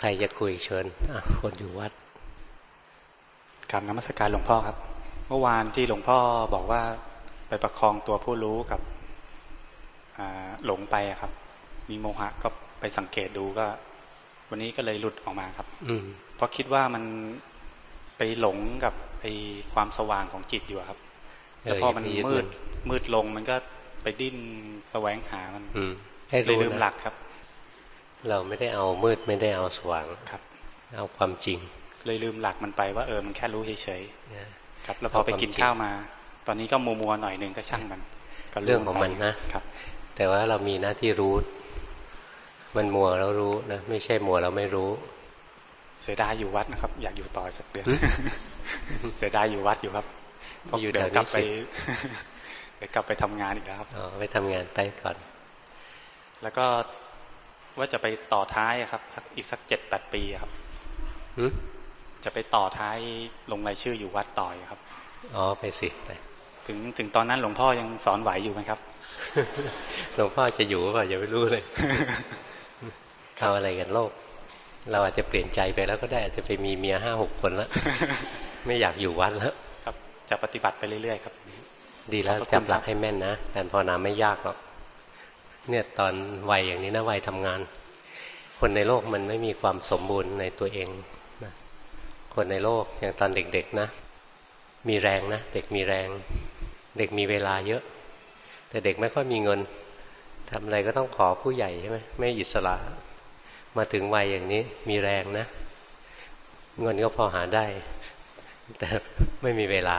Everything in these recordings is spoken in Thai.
ใครจะคุยเชิญคนอยู่วัดกราบนมัสการหลวงพ่อครับ เมื่อวานที่หลวงพ่อบอกว่าไปประคองตัวผู้รู้กับหลงไปครับ มีโมหะก็ไปสังเกตดูก็ วันนี้ก็เลยหลุดออกมาครับ อืเพราะคิดว่ามันไปหลงกับไอความสว่างของจิตอยู่ครับแล้วพอมันมืดมืดลงมันก็ไปดิ้นแสวงหามันเลยลืมหลักครับ เราไม่ได้เอามืดไม่ได้เอาสว่างครับ เอาความจริง เลยลืมหลักมันไปว่าเออมันแค่รู้เฉยๆครับแล้วพอไปกินข้าวมา ตอนนี้ก็มัวมัวหน่อยหนึ่งก็ช่างมันก็เรื่องของมันนะครับ แต่ว่าเรามีหน้าที่รู้ มันมัวแล้วรู้นะไม่ใช่มัวแล้วไม่รู้ เสียดายอยู่วัดนะครับ อยากอยู่ต่อสักเดือนเสียดายอยู่วัดอยู่ครับอยู่เดี๋ยวกลับไปเดี๋ยวกลับไปทำงานอีกแล้วครับอ๋อไปทำงานไปก่อน แล้วก็ ว่าจะไปต่อท้ายครับสักอีกสักเจ็ดแปดปีครับจะไปต่อท้ายลงรายชื่ออยู่วัดต่อยครับอ๋อไปสิไปถึงถึงตอนนั้นหลวงพ่อยังสอนไหวอยู่ไหมครับ หลวงพ่อจะอยู่ป่ะยังไม่รู้เลยเอาอะไรกันโลก เราอาจจะเปลี่ยนใจไปแล้วก็ได้อาจจะไปมีเมียห้าหกคนแล้วไม่อยากอยู่วัดแล้ว ครับจะปฏิบัติไปเรื่อยๆครับ ดีแล้วจับหลักให้แม่นนะการภาวนาไม่ยากหรอก เนี่ยตอนวัยอย่างนี้นะวัยทำงาน คนในโลกมันไม่มีความสมบูรณ์ในตัวเองนะคนในโลกอย่างตอนเด็กๆนะ มีแรงนะเด็กมีแรง เด็กมีเวลาเยอะ แต่เด็กไม่ค่อยมีเงินทำอะไรก็ต้องขอผู้ใหญ่ใช่ไหมไม่อิสระ มาถึงวัยอย่างนี้มีแรงนะ เงินก็พอหาได้ แต่ไม่มีเวลา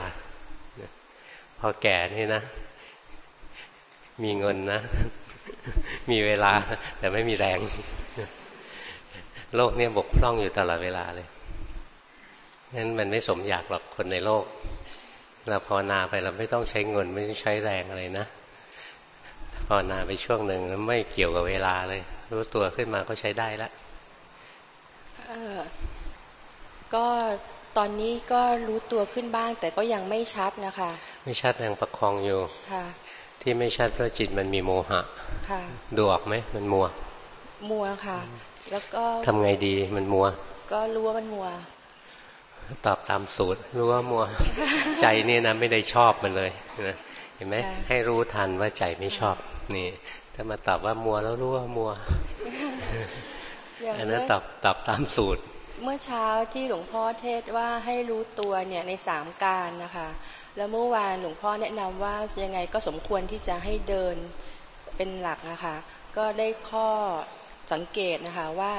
พอแก่นี่นะ มีเงินนะ มีเวลา แต่ไม่มีแรง โลกเนี่ยบกพร่องอยู่ตลอดเวลาเลยงั้นมันไม่สมอยากหรอกคนในโลก เราภาวนาไปเราไม่ต้องใช้เงินไม่ต้องใช้แรงอะไรนะภาวนาไปช่วงหนึ่งแล้วไม่เกี่ยวกับเวลาเลย รู้ตัวขึ้นมาก็ใช้ได้แล้วก็ตอนนี้ก็รู้ตัวขึ้นบ้าง แต่ก็ยังไม่ชัดนะคะ ไม่ชัดยังประคองอยู่ค่ะ ที่ไม่ชัดเพราะจิตมันมีโมหะค่ะดูออกไหมมันมัว มัวค่ะ แล้วก็ทำไงดีมันมัว ก็รู้ว่ามันมัว ตอบตามสูตร รู้ว่ามัว ใจนี่นะไม่ได้ชอบมันเลยนะเห็นไหมให้รู้ทันว่าใจไม่ชอบ นี่ ถ้ามาตอบว่ามัวแล้วรู้ว่ามัวอันนั้นตอบตอบตามสูตร เมื่อเช้าที่หลวงพ่อเทศว่าให้รู้ตัวเนี่ยในสามการนะคะ แล้วเมื่อวานหลวงพ่อแนะนำว่ายังไงก็สมควรที่จะให้เดินเป็นหลักนะคะ ก็ได้ข้อสังเกตนะคะว่า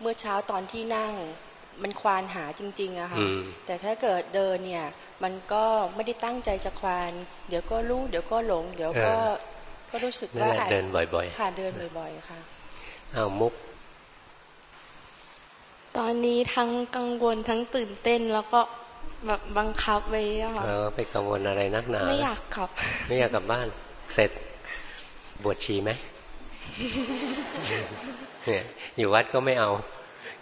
เมื่อเช้าตอนที่นั่งมันควานหาจริงๆอะคะ่ะ แต่ถ้าเกิดเดินเนี่ย มันก็ไม่ได้ตั้งใจจะควาน เดี๋ยวก็รู้เดี๋ยวก็หลง เดี๋ยวก็ก็รู้สึกว่าเดินบ่อยๆ ค่ะเดินบ่อยๆค่ะเอามุก ตอนนี้ทั้งกังวลทั้งตื่นเต้นแล้วก็ แบบบังคับไว้ค่ะเออไปกังวลอะไรนักหนาไม่อยากกลับ ไม่อยากกลับบ้าน เสร็จบวชชีไหมเนี่ยอยู่วัดก็ไม่เอา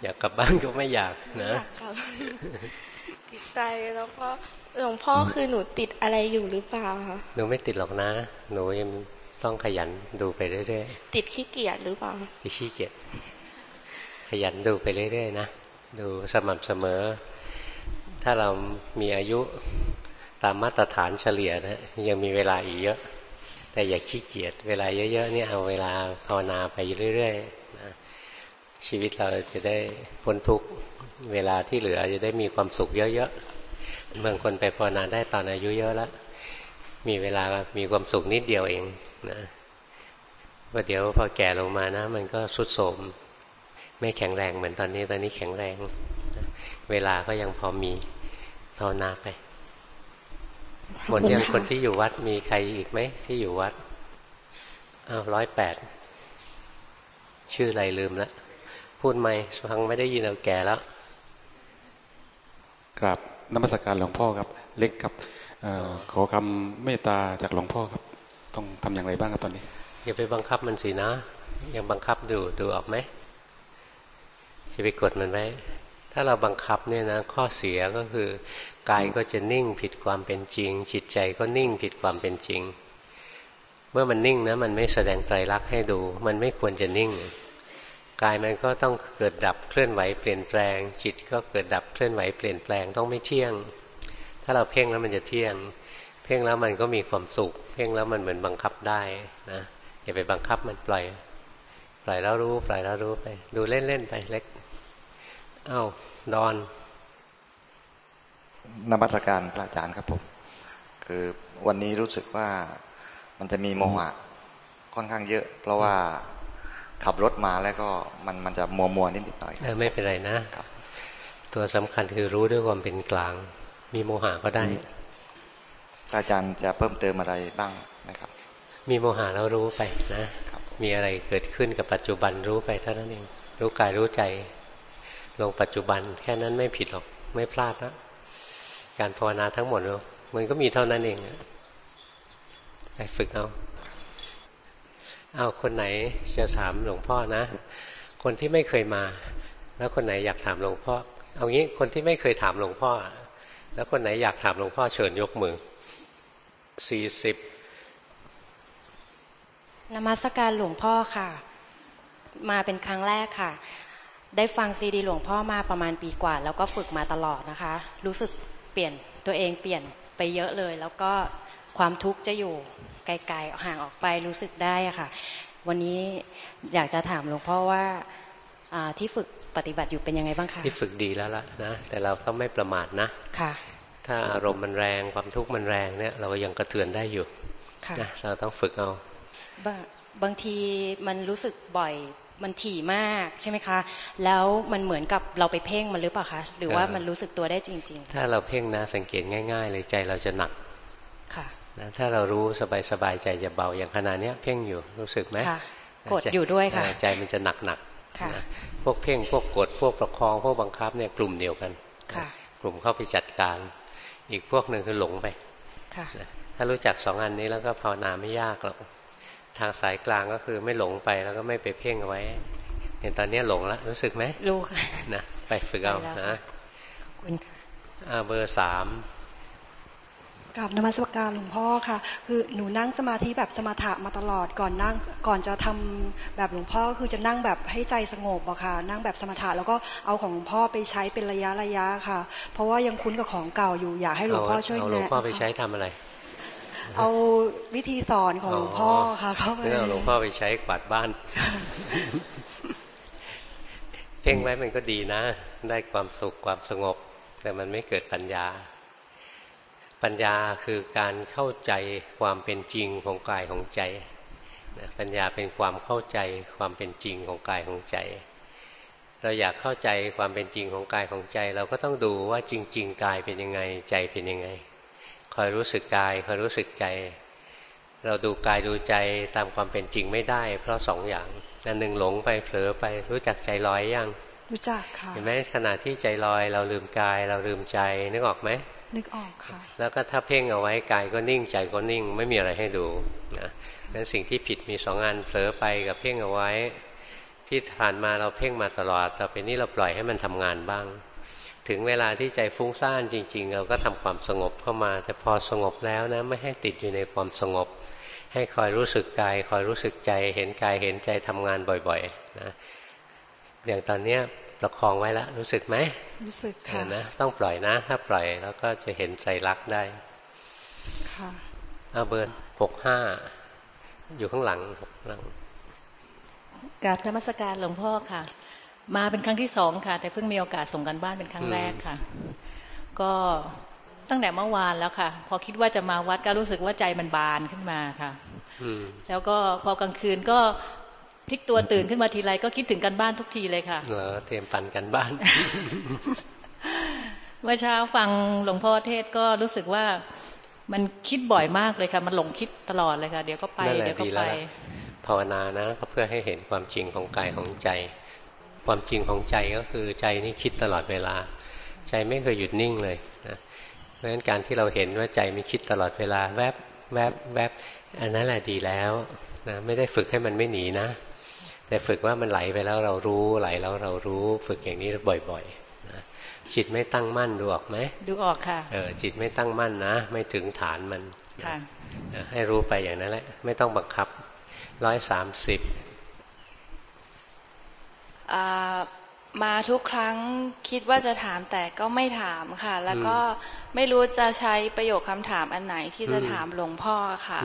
อยากกลับบ้านก็ไม่อยากนะติดใจแล้วก็หลวงพ่อคือหนูติดอะไรอยู่หรือเปล่าคะหนูไม่ติดหรอกนะ หนูยังต้องขยันดูไปเรื่อยๆติดขี้เกียจหรือเปล่าติดขี้เกียจขยันดูไปเรื่อยๆนะดูสม่ำเสมอ ถ้าเรามีอายุตามมาตรฐานเฉลี่ยนะยังมีเวลาอีกเยอะ แต่อย่าขี้เกียจเวลาเยอะๆนี่เอาเวลาภาวนาไปเรื่อยๆนะชีวิตเราจะได้พ้นทุกเวลาที่เหลือจะได้มีความสุขเยอะๆบางคนไปภาวนาได้ตอนอายุเยอะแล้วมีเวลามีความสุขนิดเดียวเองนะว่าเดี๋ยวพอแก่ลงมานะ มันก็สุดโสม ไม่แข็งแรงเหมือนตอนนี้ตอนนี้แข็งแรง เวลาก็ยังพอมี ภาวนาไปหมดยังคนที่อยู่วัดมีใครอีกไหมที่อยู่วัดอ้าวร้อยแปดชื่ออะไรลืมแล้วพูดไหมฟังไม่ได้ยินเอาแก่แล้วกราบนมัสการหลวงพ่อครับ เล็กครับอขอคำเมตตาจากหลวงพ่อครับ ต้องทำอย่างไรบ้างครับตอนนี้อย่าไปบังคับมันสินะยังบังคับดูดูออกไหมจะไปกดมันไว้ ถ้าเราบังคับเนี่ยนะข้อเสียก็คือกายก็จะนิ่งผิดความเป็นจริง จิตใจก็นิ่งผิดความเป็นจริง เมื่อมันนิ่งนะมันไม่แสดงใจรักให้ดู มันไม่ควรจะนิ่งกายมันก็ต้องเกิดดับเคลื่อนไหวเปลี่ยนแปลง จิตก็เกิดดับเคลื่อนไหวเปลี่ยนแปลงต้องไม่เที่ยง ถ้าเราเพ่งแล้วมันจะเที่ยง เพ่งแล้วมันก็มีความสุข เพ่งแล้วมันเหมือนบังคับได้นะอย่าไปบังคับมันปล่อย ปล่อยแล้วรู้ปล่อยแล้วรู้ไป ดูเล่นๆไปเล็ก เอ้าดอนนมัตการพระอาจารย์ครับผม คือวันนี้รู้สึกว่ามันจะมีโมหะค่อนข้างเยอะ เพราะว่าขับรถมาแล้วก็มันมันจะมัวมัวนิดหน่อยไม่เป็นไรนะ ตัวสำคัญคือรู้ด้วยความเป็นกลาง มีโมหะก็ได้อาจารย์จะเพิ่มเติมอะไรบ้างนะครับ มีโมหะแล้วรู้ไปนะมีอะไรเกิดขึ้นกับปัจจุบันรู้ไปเท่านั้นเองรู้กายรู้ใจ ลงปัจจุบันแค่นั้นไม่ผิดหรอกไม่พลาดนะการภาวนาทั้งหมดมันก็มีเท่านั้นเองไปฝึกเอาเอาคนไหนจะถามหลวงพ่อนะ คนที่ไม่เคยมา แล้วคนไหนอยากถามหลวงพ่อ เอางี้คนที่ไม่เคยถามหลวงพ่อ แล้วคนไหนอยากถามหลวงพ่อเชิญยกมือสี่สิบนมัสการหลวงพ่อค่ะ มาเป็นครั้งแรกค่ะ ได้ฟังซีดีหลวงพ่อมาประมาณปีกว่า แล้วก็ฝึกมาตลอดนะคะ รู้สึกเปลี่ยนตัวเองเปลี่ยนไปเยอะเลย แล้วก็ความทุกข์จะอยู่ไกลๆห่างออกไปรู้สึกได้อะค่ะ วันนี้อยากจะถามหลวงพ่อว่าที่ฝึกปฏิบัติอยู่เป็นยังไงบ้างคะที่ฝึกดีแล้วล่ะนะแต่เราต้องไม่ประมาทนะค่ะ ถ้าอารมณ์มันแรงความทุกข์มันแรงเนี่ย เรายังกระเทือนได้อยู่นะเราต้องฝึกเอาบางทีมันรู้สึกบ่อย มันถี่มากใช่ไหมคะ แล้วมันเหมือนกับเราไปเพ่งมันหรือเปล่าคะ หรือว่ามันรู้สึกตัวได้จริง ๆ ถ้าเราเพ่งนะสังเกตง่าย ๆ เลยใจเราจะหนักค่ะนะถ้าเรารู้สบายๆใจจะเบาอย่างขนาดนี้เพ่งอยู่รู้สึกไหมค่ะกดอยู่ด้วยค่ะ ใจมันจะหนักหนักนะพวกเพ่งพวกกดพวกประคองพวกบังคับเนี่ยกลุ่มเดียวกันค่ะ กลุ่มเข้าไปจัดการ อีกพวกหนึ่งคือหลงไปค่ะถ้ารู้จักสองอันนี้แล้วก็ภาวนาไม่ยากหรอก ทางสายกลางก็คือไม่หลงไปแล้วก็ไม่ไปเพ่งเอาไว้เห็นตอนนี้หลงแล้วรู้สึกไหมรู้ค่ะนะไปฝึกเอานะขอบคุณค่ะเบอร์สามกับนมัสการหลวงพ่อค่ะ คือหนูนั่งสมาธิแบบสมถะมาตลอดก่อนนั่งก่อนจะทำแบบหลวงพ่อคือจะนั่งแบบให้ใจสงบอะค่ะ นั่งแบบสมถะแล้วก็เอาของหลวงพ่อไปใช้เป็นระยะระยะค่ะ เพราะว่ายังคุ้นกับของเก่าอยู่อยากให้หลวงพ่อช่วยแนะหลวงพ่อไปใช้ทำอะไร เอาวิธีสอนของหลวงพ่อค่ะเขาไปเอาหลวงพ่อไปใช้กวาดบ้าน เพ่งไว้มันก็ดีนะ ได้ความสุขความสงบ แต่มันไม่เกิดปัญญา ปัญญาคือการเข้าใจความเป็นจริงของกายของใจปัญญาเป็นความเข้าใจความเป็นจริงของกายของใจ เราอยากเข้าใจความเป็นจริงของกายของใจ เราก็ต้องดูว่าจริง ๆ กายเป็นยังไงใจเป็นยังไงค อยรู้สึกกายคอยรู้สึกใจ เราดูกายดูใจตามความเป็นจริงไม่ได้ เพราะสองอย่างอันหนึ่งหลงไปเผลอไปรู้จักใจลอยยังรู้จักค่ะเห็นไหมขณะที่ใจลอยเราลืมกาย เราลืมใจนึกออกไหมนึกออกค่ะ แล้วก็ถ้าเพ่งเอาไว้กายก็นิ่งใจก็นิ่งไม่มีอะไรให้ดูนะนั้นสิ่งที่ผิดมีสองอันเผลอไปกับเพ่งเอาไว้ ที่ผ่านมาเราเพ่งมาตลอดต่อไปนี้เราปล่อยให้มันทำงานบ้าง ถึงเวลาที่ใจฟุ้งซ่านจริง ๆ เราก็ทำความสงบเข้ามา แต่พอสงบแล้วนะไม่ให้ติดอยู่ในความสงบ ให้คอยรู้สึกกาย คอยรู้สึกใจ เห็นกายเห็นใจทำงานบ่อยๆนะอย่างตอนเนี้ยประคองไว้แล้วรู้สึกไหมรู้สึกค่ะนะต้องปล่อยนะ ถ้าปล่อยแล้วก็จะเห็นใจรักได้ค่ะเอาเบิร์นหกห้าอยู่ข้างหลังหลังกราบนมัสการหลวงพ่อค่ะ มาเป็นครั้งที่สองค่ะ แต่เพิ่งมีโอกาสส่งกันบ้านเป็นครั้งแรกค่ะ ก็ตั้งแต่เมื่อวานแล้วค่ะ พอคิดว่าจะมาวัดก็รู้สึกว่าใจมันบานขึ้นมาค่ะแล้วก็พอกลางคืนก็พลิกตัวตื่นขึ้นมาทีไรก็คิดถึงกันบ้านทุกทีเลยค่ะเหรอเตรียมปันกันบ้าน เมื่อเช้าฟังหลวงพ่อเทศก็รู้สึกว่ามันคิดบ่อยมากเลยค่ะ มันหลงคิดตลอดเลยค่ะ เดี๋ยวก็ไป เดี๋ยวก็ไป ภาวนานะ ก็เพื่อให้เห็นความจริงของกายของใจ ความจริงของใจก็คือใจนี่คิดตลอดเวลา ใจไม่เคยหยุดนิ่งเลยนะเพราะฉะนั้นการที่เราเห็นว่าใจมันคิดตลอดเวลาแวบแวบแวบอันนั้นแหละดีแล้วนะไม่ได้ฝึกให้มันไม่หนีนะ แต่ฝึกว่ามันไหลไปแล้วเรารู้ไหลแล้วเรารู้ฝึกอย่างนี้บ่อยๆนะจิตไม่ตั้งมั่นดูออกไหมดูออกค่ะเออจิตไม่ตั้งมั่นนะ ไม่ถึงฐานมันค่ะให้รู้ไปอย่างนั้นแหละ ไม่ต้องบังคับร้อยสามสิบ มาทุกครั้งคิดว่าจะถามแต่ก็ไม่ถามค่ะ แล้วก็ไม่รู้จะใช้ประโยคคำถามอันไหนที่จะถามหลวงพ่อค่ะ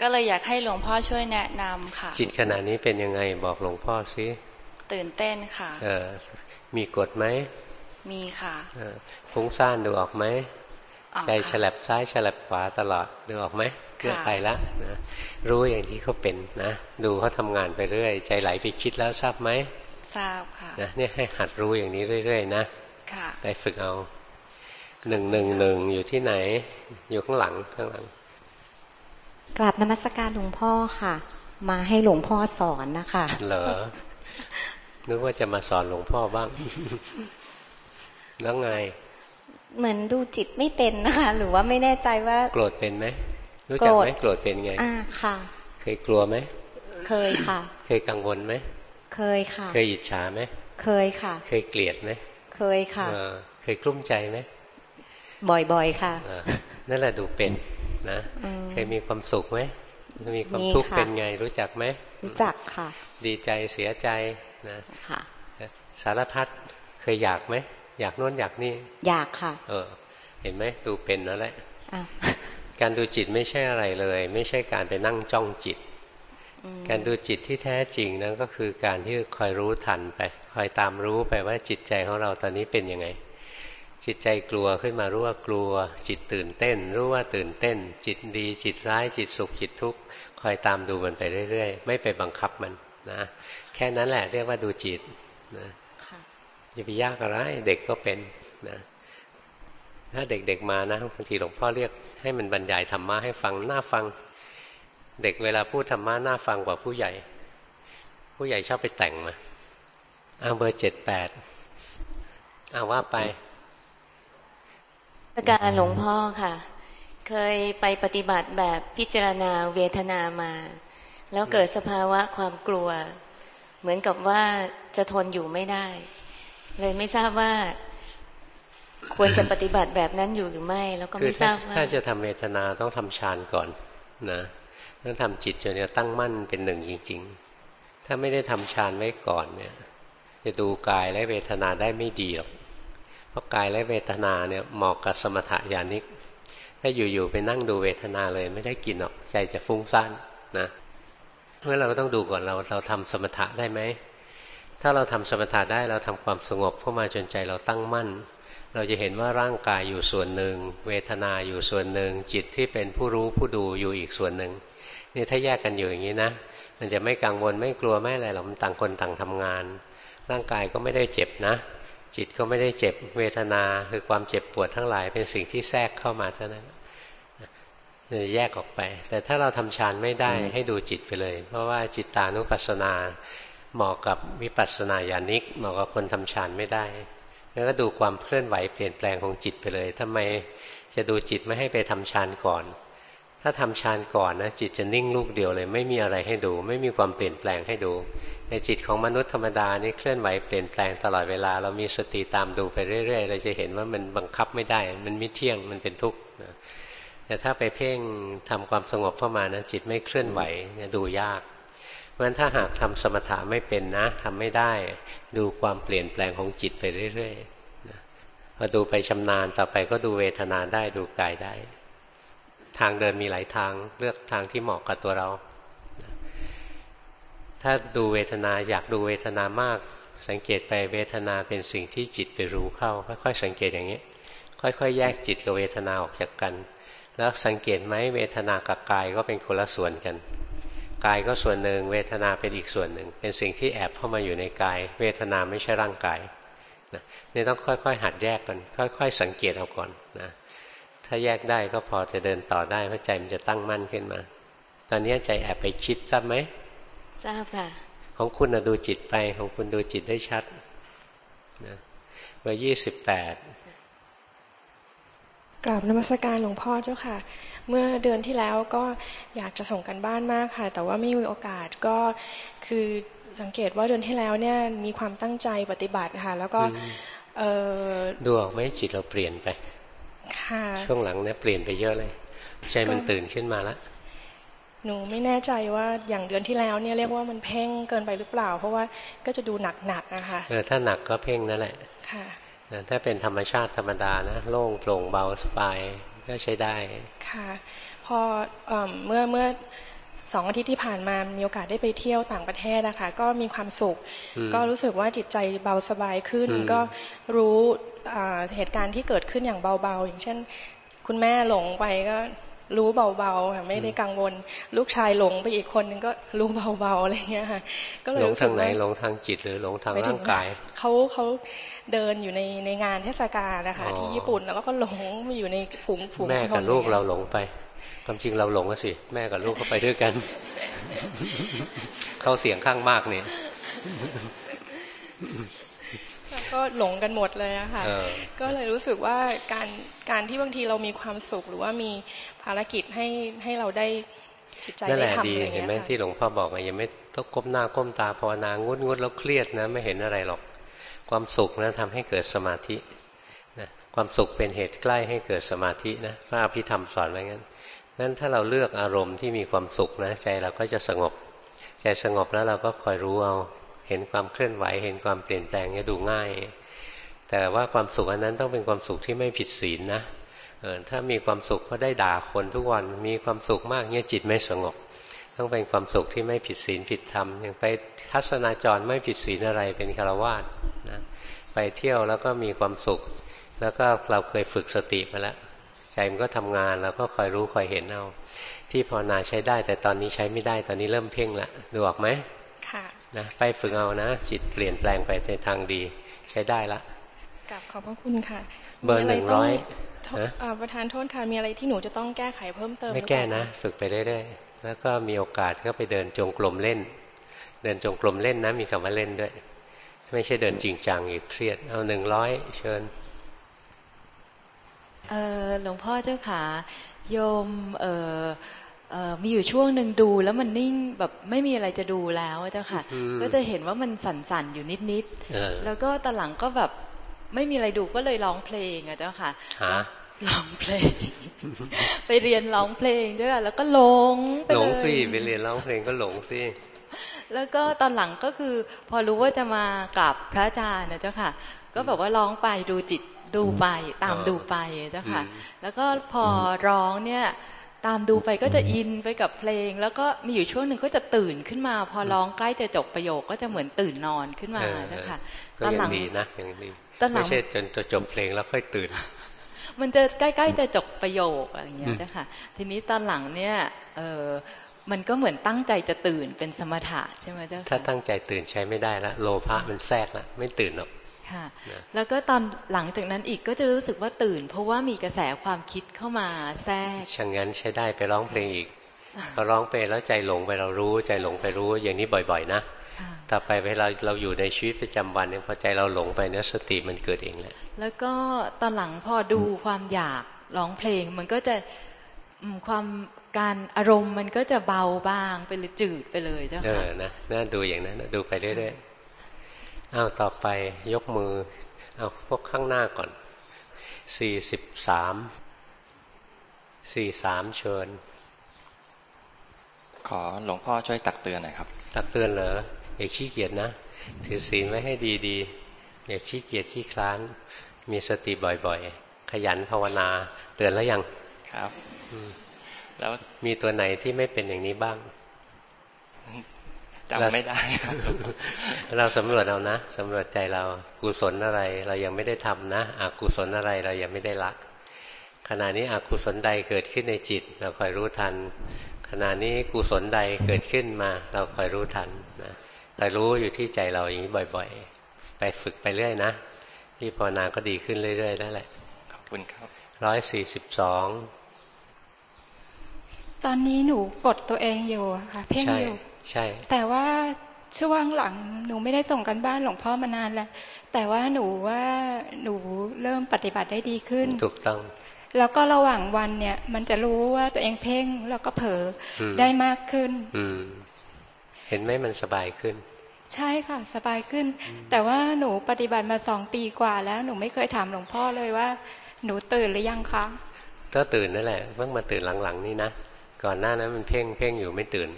ก็เลยอยากให้หลวงพ่อช่วยแนะนำค่ะ จิตขณะนี้เป็นยังไงบอกหลวงพ่อสิตื่นเต้นค่ะ เออมีกดไหมมีค่ะฟุ้งซ่านดูออกไหมใจฉลับซ้ายฉลับขวาตลอดดูออกไหม เกิดไปแล้วนะรู้อย่างที่เขาเป็นนะดูเขาทางานไปเรื่อย ใจไหลไปคิดแล้วทราบไหมทราบค่ะนะเนี่ยให้หัดรู้อย่างนี้เรื่อย ๆ นะค่ะไปฝึกเอาหนึ่งหนึ่งหนึ่งอยู่ที่ไหน อยู่ข้างหลังข้างหลังกราบนมัสการหลวงพ่อค่ะ มาให้หลวงพ่อสอนนะคะเหรอนึกว่าจะมาสอนหลวงพ่อบ้าง แล้วไง เหมือนดูจิตไม่เป็นนะคะ หรือว่าไม่แน่ใจว่า โกรธเป็นไหม รู้จักไหมโกรธเป็นไง อ่าค่ะ เคยกลัวไหม เคยค่ะ เคยกังวลไหม เคยค่ะ เคยอิจฉาไหม เคยค่ะ เคยเกลียดไหม เคยค่ะ เคยกลุ้มใจไหม บ่อยๆค่ะ นั่นแหละดูเป็นนะ เคยมีความสุขไหม มีความทุกข์เป็นไงรู้จักไหม รู้จักค่ะ ดีใจเสียใจนะค่ะสารพัดเคยอยากไหม อยากโน้นอยากนี่ อยากค่ะ เออ เห็นไหมดูเป็นนั่นแหละ การดูจิตไม่ใช่อะไรเลย ไม่ใช่การไปนั่งจ้องจิต การดูจิตที่แท้จริงนั่นก็คือการที่คอยรู้ทันไป คอยตามรู้ไปว่าจิตใจของเราตอนนี้เป็นยังไง จิตใจกลัวขึ้นมารู้ว่ากลัว จิตตื่นเต้น รู้ว่าตื่นเต้น จิตดี จิตร้าย จิตสุขจิตทุกข์คอยตามดูมันไปเรื่อยๆ ไม่ไปบังคับมันนะแค่นั้นแหละเรียกว่าดูจิตนะอย่าไปยากอะไรเด็กก็เป็นนะ ถ้าเด็กๆมานะบางทีหลวงพ่อเรียกให้มันบรรยายธรรมะให้ฟังน่าฟัง เด็กเวลาพูดธรรมะน่าฟังกว่าผู้ใหญ่ ผู้ใหญ่ชอบไปแต่งมาเอาเบอร์เจ็ดแปดเอาว่าไปประการหลวงพ่อค่ะ เคยไปปฏิบัติแบบพิจารณาเวทนามา แล้วเกิดสภาวะความกลัว เหมือนกับว่าจะทนอยู่ไม่ได้ เลยไม่ทราบว่า ควรจะปฏิบัติแบบนั้นอยู่หรือไม่ แล้วก็ไม่ทราบว่าถ้าจะทำเวทนาต้องทำฌานก่อนนะต้องทำจิตจนเนี่ยตั้งมั่นเป็นหนึ่งจริง ๆ ถ้าไม่ได้ทำฌานไว้ก่อนเนี่ย จะดูกายและเวทนาได้ไม่ดีหรอกเพราะกายและเวทนาเนี่ยเหมาะกับสมถะญาณิก ถ้าอยู่ๆไปนั่งดูเวทนาเลยไม่ได้กินหรอกใจจะฟุ้งซ่านนะเพราะเราก็ต้องดูก่อนเราเราทำสมถะได้ไหมถ้าเราทำสมถะได้เราทำความสงบเข้ามาจนใจเราตั้งมั่น เราจะเห็นว่าร่างกายอยู่ส่วนหนึ่ง เวทนาอยู่ส่วนหนึ่ง จิตที่เป็นผู้รู้ผู้ดูอยู่อีกส่วนหนึ่งนี่ถ้าแยกกันอยู่อย่างนี้นะมันจะไม่กังวลไม่กลัวไม่อะไรหรอกมันต่างคนต่างทำงาน ร่างกายก็ไม่ได้เจ็บนะ จิตก็ไม่ได้เจ็บเวทนาคือความเจ็บปวดทั้งหลายเป็นสิ่งที่แทรกเข้ามาเท่านั้นจะแยกออกไป แต่ถ้าเราทำฌานไม่ได้ให้ดูจิตไปเลย เพราะว่าจิตตานุปัสสนาเหมาะกับวิปัสสนาญาณิกเหมาะกับคนทำฌานไม่ได้ แล้วก็ดูความเคลื่อนไหวเปลี่ยนแปลงของจิตไปเลยทำไมจะดูจิตไม่ให้ไปทำฌานก่อน ถ้าทำฌานก่อนนะจิตจะนิ่งลูกเดียวเลย ไม่มีอะไรให้ดู ไม่มีความเปลี่ยนแปลงให้ดูในจิตของมนุษย์ธรรมดานี่เคลื่อนไหวเปลี่ยนแปลงตลอดเวลา เรามีสติตามดูไปเรื่อย ๆ เราจะเห็นว่ามันบังคับไม่ได้ มันไม่เที่ยงมันเป็นทุกข์แต่ถ้าไปเพ่งทำความสงบเข้ามานะจิตไม่เคลื่อนไหวดูยาก ราะฉะนั้นถ้าหากทำสมถะไม่เป็นนะทำไม่ได้ดูความเปลี่ยนแปลงของจิตไปเรื่อยๆพอดูไปชำนาญต่อไปก็ดูเวทนาได้ดูกายได้ ทางเดินมีหลายทางเลือกทางที่เหมาะกับตัวเรา ถ้าดูเวทนาอยากดูเวทนามาก สังเกตไปเวทนาเป็นสิ่งที่จิตไปรู้เข้า ค่อยๆ สังเกตอย่างนี้ ค่อย ๆ แยกจิตกับเวทนาออกจากกัน แล้วสังเกตไหมเวทนากับกายก็เป็นคนละส่วนกัน กายก็ส่วนหนึ่ง เวทนาเป็นอีกส่วนหนึ่ง เป็นสิ่งที่แอบเข้ามาอยู่ในกาย เวทนาไม่ใช่ร่างกายนะนี่ต้องค่อยๆ หัดแยกกัน ค่อย ๆ สังเกตเอาก่อนนะถ้าแยกได้ก็พอจะเดินต่อได้เพราะใจมันจะตั้งมั่นขึ้นมา ตอนนี้ใจแอบไปคิดทราบไหมทราบค่ะ ของคุณดูจิตไปของคุณดูจิตได้ชัดนะเบอร์ยี่สิบแปดกราบนมัสการหลวงพ่อเจ้าค่ะ เมื่อเดือนที่แล้วก็อยากจะส่งกันบ้านมากค่ะ แต่ว่าไม่มีโอกาสก็คือสังเกตว่าเดือนที่แล้วเนี่ยมีความตั้งใจปฏิบัติค่ะ แล้วก็เออดูออกไหมจิตเราเปลี่ยนไปค่ะช่วงหลังเนี่ยเปลี่ยนไปเยอะเลย ใจมันตื่นขึ้นมาแล้วหนูไม่แน่ใจว่าอย่างเดือนที่แล้วเนี่ยเรียกว่ามันเพ่งเกินไปหรือเปล่า เพราะว่าก็จะดูหนักๆนะคะเออถ้าหนักก็เพ่งนั่นแหละ ค่ะถ้าเป็นธรรมชาติธรรมดานะโล่งโปร่งเบาสบาย ก็ใช้ได้ ค่ะพอเมื่อเมื่อสองอาทิตย์ที่ผ่านมามีโอกาสได้ไปเที่ยวต่างประเทศนะคะก็มีความสุข ก็รู้สึกว่าจิตใจเบาสบายขึ้น ก็รู้เหตุการณ์ที่เกิดขึ้นอย่างเบาๆ อย่างเช่น คุณแม่หลงไปก็รู้เบาๆค่ะไม่ได้กังวล ลูกชายหลงไปอีกคนนึงก็รู้เบาๆอะไรเงี้ยค่ะ ก็เลยหลงทางไหนหลงทางจิตหรือหลงทางร่างกายเขาเขา เดินอยู่ในในงานเทศกาลนะคะที่ญี่ปุ่นแล้วก็หลงมาอยู่ในฝูงฝูงแม่กับลูกเราหลงไป ความจริงเราหลงก็สิ แม่กับลูกเขาไปด้วยกัน เขาเสียงข้างมากเนี่ยก็หลงกันหมดเลยอะค่ะ ก็เลยรู้สึกว่าการการที่บางทีเรามีความสุขหรือว่ามีภารกิจให้ให้เราได้จิตใจได้ทำอะไรเงี้ยเห็นไหมที่หลวงพ่อบอกไงยังไม่ต้องก้มหน้าก้มตาภาวนางุดงุดแล้วเครียดนะ ไม่เห็นอะไรหรอก ความสุขนะทำให้เกิดสมาธินะความสุขเป็นเหตุใกล้ให้เกิดสมาธินะพระอภิธรรมสอนไว้งั้นนั้นถ้าเราเลือกอารมณ์ที่มีความสุขนะใจเราก็จะสงบ ใจสงบแล้วเราก็คอยรู้เอาเห็นความเคลื่อนไหว เห็นความเปลี่ยนแปลงจะดูง่าย แต่ว่าความสุขอันนั้นต้องเป็นความสุขที่ไม่ผิดศีลนะถ้ามีความสุขก็ได้ด่าคนทุกวันมีความสุขมากเนี่ยจิตไม่สงบ ต้องเป็นความสุขที่ไม่ผิดศีลผิดธรรมอย่างไปทัศนาจรไม่ผิดศีลอะไรเป็นคารวาสนะไปเที่ยวแล้วก็มีความสุข แล้วก็เราเคยฝึกสติมาแล้วใจมันก็ทำงานแล้วก็คอยรู้คอยเห็นเอาที่ภาวนาใช้ได้ แต่ตอนนี้ใช้ไม่ได้ตอนนี้เริ่มเพ่งละดูออกไหมค่ะนะไปฝึกเอานะจิตเปลี่ยนแปลงไปในทางดี ใช้ได้ละกับขอบพระคุณค่ะ เบอร์หนึ่งร้อยประธานโทษค่ะมีอะไรที่หนูจะต้องแก้ไขเพิ่มเติมไม่แก้นะ ฝึกไปเรื่อยๆ แล้วก็มีโอกาสก็ไปเดินจงกรมเล่น เดินจงกรมเล่นนะมีคำว่าเล่นด้วย ไม่ใช่เดินจริงจังอีกเครียด เอาหนึ่งร้อยเชิญเออหลวงพ่อเจ้าขาโยมเออเออมีอยู่ช่วงหนึ่งดูแล้วมันนิ่งแบบไม่มีอะไรจะดูแล้วเจ้าค่ะ ก็จะเห็นว่ามันสั่นๆอยู่นิดๆแล้วก็ตอนหลังก็แบบไม่มีอะไรดูก็เลยร้องเพลงอะเจ้าค่ะ ร้องเพลง ไปเรียนร้องเพลงเจ้าค่ะแล้วก็หลงไปเลยหลงสิไปเรียนร้องเพลงก็หลงสิแล้วก็ตอนหลังก็คือ พอรู้ว่าจะมากราบพระอาจารย์นะเจ้าค่ะ ก็แบบว่าร้องไปดูจิตดูไปตามดูไปเจ้าค่ะ แล้วก็พอร้องเนี่ยตามดูไปก็จะอินไปกับเพลง แล้วก็มีอยู่ช่วงหนึ่งก็จะตื่นขึ้นมา พอร้องใกล้จะจบประโยคก็จะเหมือนตื่นนอนขึ้นมาเจ้าค่ะตอนหลังดีนะอย่างนี้ไม่ใช่จนจะจบเพลงแล้วค่อยตื่น มันจะใกล้ๆจะจบประโยคอะไรอย่างเงี้ยเจ้าค่ะ ทีนี้ตอนหลังเนี่ยเออมันก็เหมือนตั้งใจจะตื่นเป็นสมถะใช่ไหมเจ้าถ้าตั้งใจตื่นใช้ไม่ได้ละโลภะมันแทรกละไม่ตื่นหรอกค่ะ แล้วก็ตอนหลังจากนั้นอีกก็จะรู้สึกว่าตื่น เพราะว่ามีกระแสความคิดเข้ามาแทรกช่างงั้นใช้ได้ไปร้องเพลงอีกพอร้องไปแล้วใจหลงไปเรารู้ ใจหลงไปรู้อย่างนี้บ่อย ๆ นะ ต่อไปเวลาเราอยู่ในชีวิตประจำวันเนี่ยพอใจเราหลงไปเนื้อสติมันเกิดเองแหละแล้วก็ตอนหลังพอดูความอยากร้องเพลง มันก็จะความการอารมณ์มันก็จะเบาบ้างไปเลยจืดไปเลยเจ้าค่ะเออนะน่าดูอย่างนั้นดูไปเรื่อยๆอ้าวต่อไปยกมือเอาพวกข้างหน้าก่อนสี่สิบสามสี่สามเชิญ ขอหลวงพ่อช่วยตักเตือนหน่อยครับ ตักเตือนเหรอ อย่าขี้เกียจนะ ถือศีลไว้ให้ดีๆอย่าขี้เกียจขี้คลาน มีสติบ่อยๆ ขยันภาวนาเตือนแล้วยังครับแล้วมีตัวไหนที่ไม่เป็นอย่างนี้บ้างจำไม่ได้ เราสำรวจเอานะสำรวจใจเรากุศลอะไร เรายังไม่ได้ทำนะอกุศลอะไรเรายังไม่ได้ละ ขณะนี้อกุศลใดเกิดขึ้นในจิต เราคอยรู้ทัน ขณะนี้กุศลใดเกิดขึ้นมา เราคอยรู้ทันนะ คอยรู้อยู่ที่ใจเราอย่างนี้บ่อย ๆ ไปฝึกไปเรื่อยนะที่ภาวนาก็ดีขึ้นเรื่อยๆนั่นแหละขอบคุณครับร้อยสี่สิบสองตอนนี้หนูกดตัวเองอยู่ค่ะ เพ่งอยู่ใช่ แต่ว่าช่วงหลังหนูไม่ได้ส่งกันบ้านหลวงพ่อมานานแล้ว แต่ว่าหนูว่าหนูเริ่มปฏิบัติได้ดีขึ้น ถูกต้อง แล้วก็ระหว่างวันเนี่ย มันจะรู้ว่าตัวเองเพ่งแล้วก็เผลอได้มากขึ้นอืม เห็นไหมมันสบายขึ้น ใช่ค่ะ สบายขึ้น แต่ว่าหนูปฏิบัติมาสองปีกว่าแล้วหนูไม่เคยถามหลวงพ่อเลยว่า หนูตื่นหรือยังคะก็ตื่นนั่นแหละเพิ่งมาตื่นหลังๆนี่นะก่อนหน้านั้นมันเพ่งเพ่งอยู่ไม่ตื่น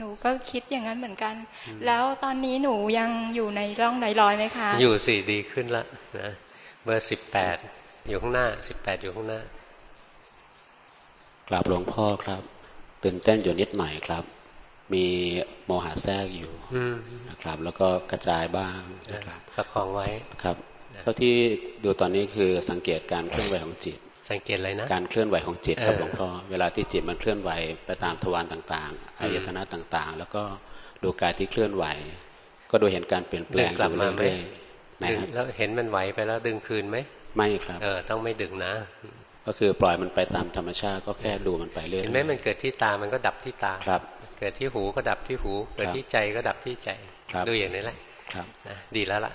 หนูก็คิดอย่างนั้นเหมือนกัน แล้วตอนนี้หนูยังอยู่ในร่องในรอยไหมคะ อยู่สี่ดีขึ้นละนะเบอร์สิบแปดอยู่ข้างหน้าสิบแปดอยู่ข้างหน้า กราบหลวงพ่อครับ ตื่นเต้นอยู่นิดหน่อยครับ มีโมหะแทรกอยู่นะครับ แล้วก็กระจายบ้างนะครับประคองไว้ครับเท่าที่ดูตอนนี้คือสังเกตการเคลื่อนไหวของจิต สังเกตอะไรนะการเคลื่อนไหวของจิตครับหลวงพ่อเวลาที่จิตมันเคลื่อนไหวไปตามทวารต่างๆอายตนะต่างๆ แล้วก็ดูกายที่เคลื่อนไหว ก็ดูเห็นการเปลี่ยนแปลงอยู่เรื่อยๆนะครับแล้วเห็นมันไหวไปแล้วดึงคืนไหมไม่ครับเออต้องไม่ดึงนะก็คือปล่อยมันไปตามธรรมชาติก็แค่ดูมันไปเรื่อยเห็นไหมมันเกิดที่ตามันก็ดับที่ตาครับ เกิดที่หูก็ดับที่หู เกิดที่ใจก็ดับที่ใจดูอย่างนี้แหละครับนะดีแล้วล่ะ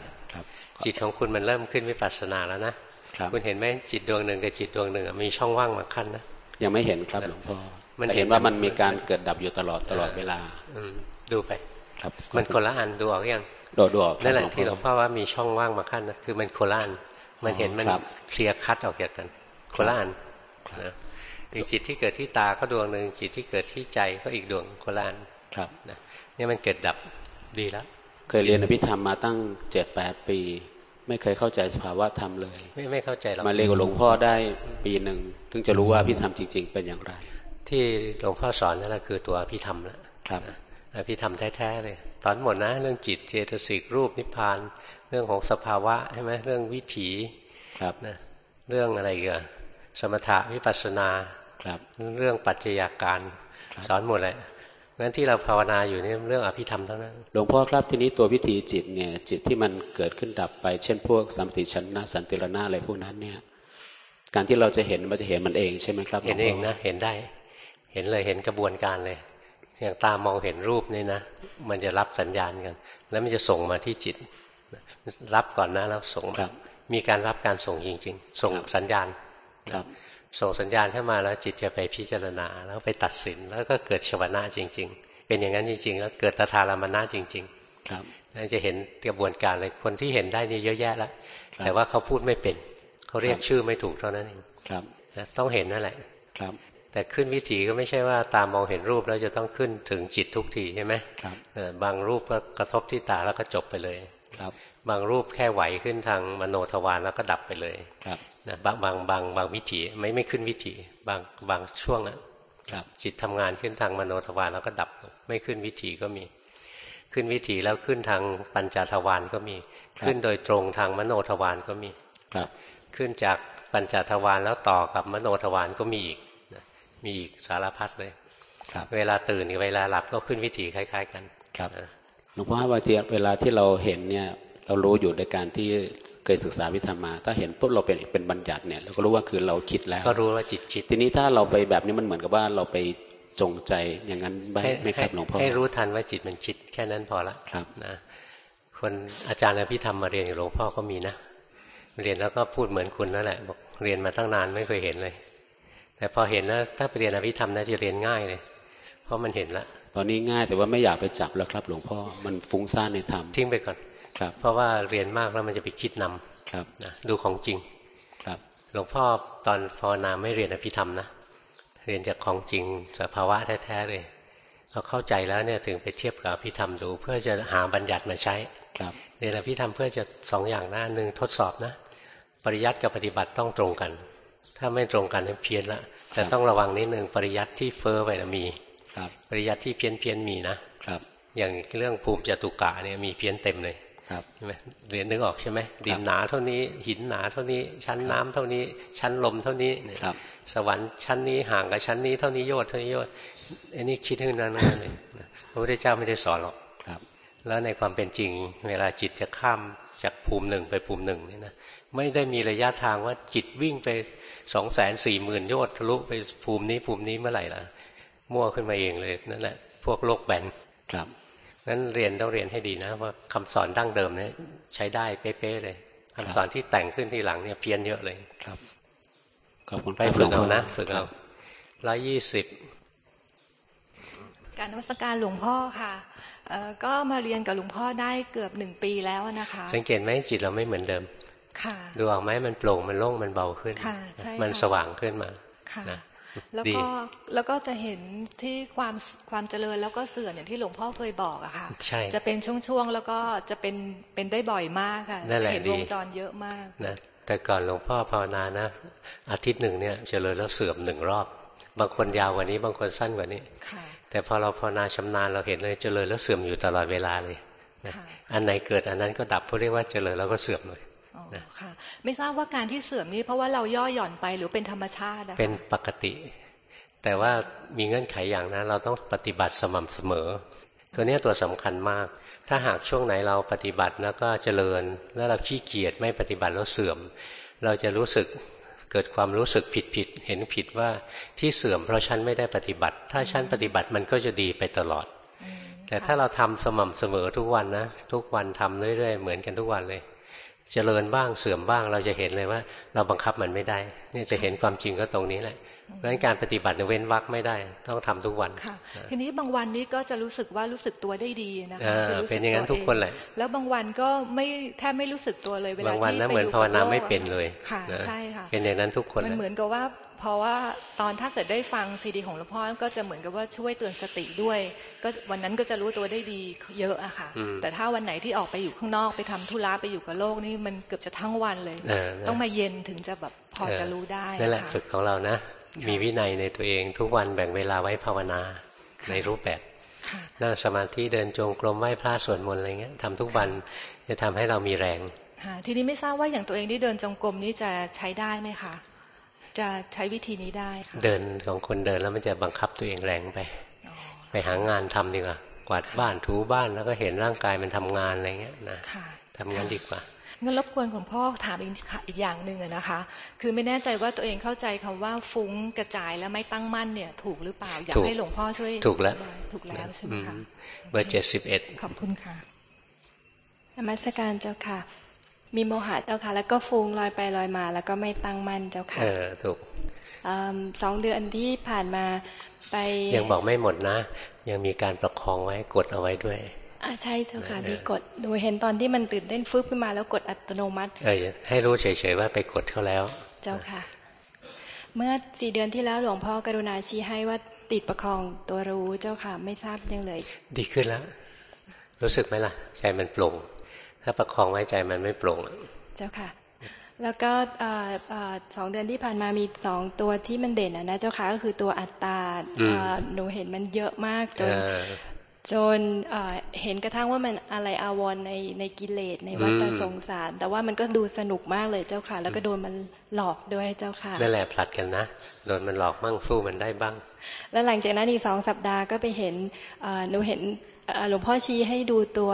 จิตของคุณมันเริ่มขึ้นวิปัสสนาแล้วนะคุณเห็นไหมจิตดวงหนึ่งกับจิตดวงหนึ่งมีช่องว่างมาขั้นนะยังไม่เห็นครับหลวงพ่อมันเห็นว่ามันมีการเกิดดับอยู่ตลอดตลอดเวลา อืดูไปครับ มันคนละอันดูออกยังโดดออกนั่นแหละที่หลวงพ่อว่ามีช่องว่างมาขั้นนะคือมันโคละอันมันเห็นมันเคลียร์คัดออกจากกันโคละอัน นะจิตที่เกิดที่ตาก็ดวงหนึ่งจิตที่เกิดที่ใจก็อีกดวงโคละอันครับนะนี่มันเกิดดับดีแล้วเคยเรียนอภิธรรมมาตั้งเจ็ดแปดปี ไม่เคยเข้าใจสภาวะธรรมเลย ไม่ไม่เข้าใจหรอกมาเรียนกับหลวงพ่อได้ปีหนึ่งถึงจะรู้ว่าอภิธรรมจริง ๆ เป็นอย่างไร ที่หลวงพ่อสอนนั่นแหละคือตัวอภิธรรมแล้วครับอภิธรรมแท้ๆเลยตอนหมดนะ เรื่องจิตเจตสิกรูปนิพพาน เรื่องของสภาวะใช่ไหมเรื่องวิถีครับนะเรื่องอะไรกันสมถะวิปัสสนา ครับเรื่องปัจจัยาการสอนหมดเลยงั้นที่เราภาวนาอยู่นี่เรื่องอภิธรรมเท่านั้น หลวงพ่อครับทีนี้ตัววิธีจิตเนี่ย จิตที่มันเกิดขึ้นดับไป เช่นพวกสัมติชนะสันติรณะอะไรพวกนั้นเนี่ย การที่เราจะเห็นมันจะเห็นมันเองใช่ไหมครับเห็นเองนะเห็นได้ เห็นเลยเห็นกระบวนการเลยอย่างตามองเห็นรูปนี่นะมันจะรับสัญญาณกัน แล้วมันจะส่งมาที่จิต รับก่อนนะแล้วส่งมามีการรับการส่งจริง ๆ ส่งสัญญาณครับ ส่งสัญญาณเข้ามาแล้วจิตจะไปพิจารณา แล้วไปตัดสินแล้วก็เกิดชวนาจริง ๆ เป็นอย่างนั้นจริง ๆ แล้วเกิดตถาลามนาจริง ๆ ครับนั่นจะเห็นกระบวนการเลยคนที่เห็นได้นี่เยอะแยะแล้วแต่ว่าเขาพูดไม่เป็นเขาเรียกชื่อไม่ถูกเท่านั้นเองครับต้องเห็นนั่นแหละครับ แต่ขึ้นวิถีก็ไม่ใช่ว่าตามมองเห็นรูปแล้วจะต้องขึ้นถึงจิตทุกทีใช่ไหมครับบางรูปก็กระทบที่ตาแล้วก็จบไปเลยครับ บางรูปแค่ไหวขึ้นทางมโนทวารแล้วก็ดับไปเลยครับ นะบางบางบางบางวิถีไม่ไม่ขึ้นวิถีบางบางช่วงอะจิตทำงานขึ้นทางมโนทวารแล้วก็ดับไม่ขึ้นวิถีก็มี ขึ้นวิถีแล้วขึ้นทางปัญจทวารก็มี ขึ้นโดยตรงทางมโนทวารก็มีครับ ขึ้นจากปัญจทวารแล้วต่อกับมโนทวารก็มีอีกมีอีกสารพัดเลยเวลาตื่นกับเวลาหลับก็ขึ้นวิถีคล้าย ๆ กันครับหลวงพ่อบางทีเวลาที่เราเห็นเนี่ย เรารู้อยู่ในการที่เคยศึกษาวิธรรมมา ถ้าเห็นปุ๊บเราเป็นเป็นบัญญัติเนี่ยเราก็รู้ว่าคือเราคิดแล้ว ก็รู้ว่าจิตคิด ทีนี้ถ้าเราไปแบบนี้มันเหมือนกับว่าเราไปจงใจอย่างนั้นไม่ครับหลวงพ่อให้รู้ทันว่าจิตมันคิดแค่นั้นพอละครับนะคนอาจารย์อภิธรรมมาเรียนกับหลวงพ่อก็มีนะ เรียนแล้วก็พูดเหมือนคุณนั่นแหละบอกเรียนมาตั้งนานไม่เคยเห็นเลย แต่พอเห็นแล้วถ้าไปเรียนอภิธรรมน่าจะเรียนง่ายเลย เพราะมันเห็นแล้วตอนนี้ง่ายแต่ว่าไม่อยากไปจับแล้วครับ หลวงพ่อมันฟุ้งซ่านในธรรมทิ้งไปก่อน ครับ เพราะว่าเรียนมากแล้วมันจะไปคิดนำครับนะดูของจริงครับหลวงพ่อตอนภาวนาไม่เรียนอภิธรรมนะเรียนจากของจริงสภาวะแท้ๆเลยพอเข้าใจแล้วเนี่ยถึงไปเทียบกับอภิธรรมดู เพื่อจะหาบัญญัติมาใช้ครับเรียนอภิธรรมเพื่อจะสองอย่างนะหนึ่งทดสอบนะ ปริยัติกับปฏิบัติต้องตรงกัน ถ้าไม่ตรงกันเพี้ยนละแต่ต้องระวังนิดหนึ่งปริยัติที่เฟอ้อไปนะมีครับปริยัติที่เพี้ยนเพี้ยนมีนะครับ อย่างเรื่องภูมิจตุกะเนี่ยมีเพี้ยนเต็มเลย ครับใช่ไหมเรียนนึกออกใช่ไหมดินหนาเท่านี้ หินหนาเท่านี้ ชั้นน้ำเท่านี้ ชั้นลมเท่านี้ครับสวรรค์ชั้นนี้ห่างกับชั้นนี้เท่านี้โยชน์เท่านี้โยชน์อันนี้คิดขึ้นนั้นนั่นเลยพระพุทธเจ้าไม่ได้สอนหรอกครับ แล้วในความเป็นจริง เวลาจิตจะข้ามจากภูมิหนึ่งไปภูมิหนึ่งนี่นะไม่ได้มีระยะทางว่าจิตวิ่งไปสองแสนสี่หมื่นโยชน์ทะลุไปภูมินี้ภูมินี้เมื่อไหร่ล่ะมั่วขึ้นมาเองเลยนั่นแหละพวกโลกแบนครับ นั้นเรียนต้องเรียนให้ดีนะว่าคำสอนดั้งเดิมเนี่ยใช้ได้เป๊ะๆเลยคำสอนที่แต่งขึ้นทีหลังเนี่ยเพี้ยนเยอะเลยครับขอบคุณไปฝึกเอานะฝึกเอาร้อยยี่สิบการนวัตการหลวงพ่อค่ะก็มาเรียนกับหลวงพ่อได้เกือบหนึ่งปีแล้วนะคะ สังเกตไหมจิตเราไม่เหมือนเดิม ค่ะ ดูออกไหมมันโปร่งมันโล่งมันเบาขึ้นค่ะใช่มันสว่างขึ้นมาค่ะ แล้วก็แล้วก็จะเห็นที่ความความเจริญแล้วก็เสื่อมอย่างที่หลวงพ่อเคยบอกอะค่ะใช่จะเป็นช่วงๆแล้วก็จะเป็นเป็นได้บ่อยมากค่ะจะเห็นวงจรเยอะมากนะแต่ก่อนหลวงพ่อภาวนานะอาทิตย์หนึ่งเนี่ยเจริญแล้วเสื่อมหนึ่งรอบ บางคนยาวกว่านี้ บางคนสั้นกว่านี้แต่พอเราภาวนาชำนาญเราเห็นเลยเจริญแล้วเสื่อมอยู่ตลอดเวลาเลยอันไหนเกิดอันนั้นก็ดับเพราะเรียกว่าเจริญแล้วก็เสื่อมเลย นะค่ะ ไม่ทราบว่าการที่เสื่อมนี้เพราะว่าเราย่อหย่อนไปหรือเป็นธรรมชาติเป็นปกติ แต่ว่ามีเงื่อนไขอย่างนะเราต้องปฏิบัติสม่ำเสมอ ตัวนี้ตัวสำคัญมาก ถ้าหากช่วงไหนเราปฏิบัติแล้วก็เจริญ แล้วเราขี้เกียจไม่ปฏิบัติแล้วเสื่อม เราจะรู้สึกเกิดความรู้สึกผิดผิดเห็นผิดว่าที่เสื่อมเพราะฉันไม่ได้ปฏิบัติ ถ้าฉันปฏิบัติมันก็จะดีไปตลอด แต่ถ้าเราทำสม่ำเสมอทุกวันนะ ทุกวันทำเรื่อยๆ เหมือนกันทุกวันเลย เจริญบ้างเสื่อมบ้าง เราจะเห็นเลยว่า เราบังคับมันไม่ได้ เนี่ยจะเห็นความจริงก็ตรงนี้แหละเพราะฉะนั้นการปฏิบัติเว้นวักไม่ได้ ต้องทำทุกวันค่ะ ทีนี้บางวันนี้ก็จะรู้สึกว่ารู้สึกตัวได้ดีนะคะเป็นอย่างนั้นทุกคนแหละแล้วบางวันก็ไม่แทบไม่รู้สึกตัวเลยเวลาที่ไปอยู่กับโลกเหมือนภาวนาไม่เป็นเลยค่ะใช่ค่ะเป็นอย่างนั้นทุกคนมันเหมือนกับว่า เพราะว่าตอนถ้าเกิดได้ฟังซีดีของหลวงพ่อก็จะเหมือนกับว่าช่วยเตือนสติด้วย ก็วันนั้นก็จะรู้ตัวได้ดีเยอะอะค่ะ แต่ถ้าวันไหนที่ออกไปอยู่ข้างนอกไปทำธุระไปอยู่กับโลกนี่มันเกือบจะทั้งวันเลย ต้องมาเย็นถึงจะแบบพอจะรู้ได้นั่นแหละฝึกของเรานะ มีวินัยในตัวเองทุกวันแบ่งเวลาไว้ภาวนาในรูปแบบนั่งสมาธิเดินจงกรมไหว้พระสวดมนต์อะไรเงี้ยทำทุกวันจะทำให้เรามีแรงทีนี้ไม่ทราบว่าอย่างตัวเองที่เดินจงกรมนี้จะใช้ได้ไหมคะ จะใช้วิธีนี้ได้ค่ะเดินของคนเดินแล้วมันจะบังคับตัวเองแรงไป ไปหางานทำดีกว่ากวาดบ้านถูบ้านแล้วก็เห็นร่างกายมันทำงานอะไรเงี้ยนะทำงานดีกว่างั้นรบกวนของพ่อถามอีกอีกอย่างหนึ่งนะคะ คือไม่แน่ใจว่าตัวเองเข้าใจคำว่าฟุ้งกระจายแล้วไม่ตั้งมั่นเนี่ย ถูกหรือเปล่าอยากให้หลวงพ่อช่วยถูกแล้วถูกแล้วใช่ไหมคะเบอร์เจ็ดสิบเอ็ดขอบคุณค่ะนมัสการเจ้าค่ะ มีโมหะเจ้าค่ะ แล้วก็ฟุ้งลอยไปลอยมา แล้วก็ไม่ตั้งมั่นเจ้าค่ะเออถูกสองเดือนที่ผ่านมาไป ยังบอกไม่หมดนะ ยังมีการประคองไว้กดเอาไว้ด้วยอ่าใช่เจ้าค่ะมีกดดูเห็นตอนที่มันตื่นเต้นฟึบขึ้นมาแล้วกดอัตโนมัติเออให้รู้เฉยๆว่าไปกดเขาแล้ว เจ้าค่ะ เมื่อสี่เดือนที่แล้วหลวงพ่อกรุณาชี้ให้ว่าติดประคองตัวรู้เจ้าค่ะ ไม่ทราบยังเลย ดีขึ้นแล้ว รู้สึกไหมล่ะใจมันโปร่ง ถ้าประคองไว้ใจมันไม่โปร่งเจ้าค่ะ แล้วก็สองเดือนที่ผ่านมามีสองตัวที่มันเด่นนะเจ้าค่ะก็คือตัวอัตตาหนูเห็นมันเยอะมากจนจนเห็นกระทั่งว่ามันอะไรอาวรในในกิเลสในวัฏสงสาร แต่ว่ามันก็ดูสนุกมากเลยเจ้าค่ะ แล้วก็โดนมันหลอกด้วยเจ้าค่ะนั่นแหละผลัดกันนะโดนมันหลอกมั่งสู้มันได้บ้าง แล้วหลังจากนั้นอีกสองสัปดาห์ก็ไปเห็นหนูเห็นหลวงพ่อชี้ให้ดูตัว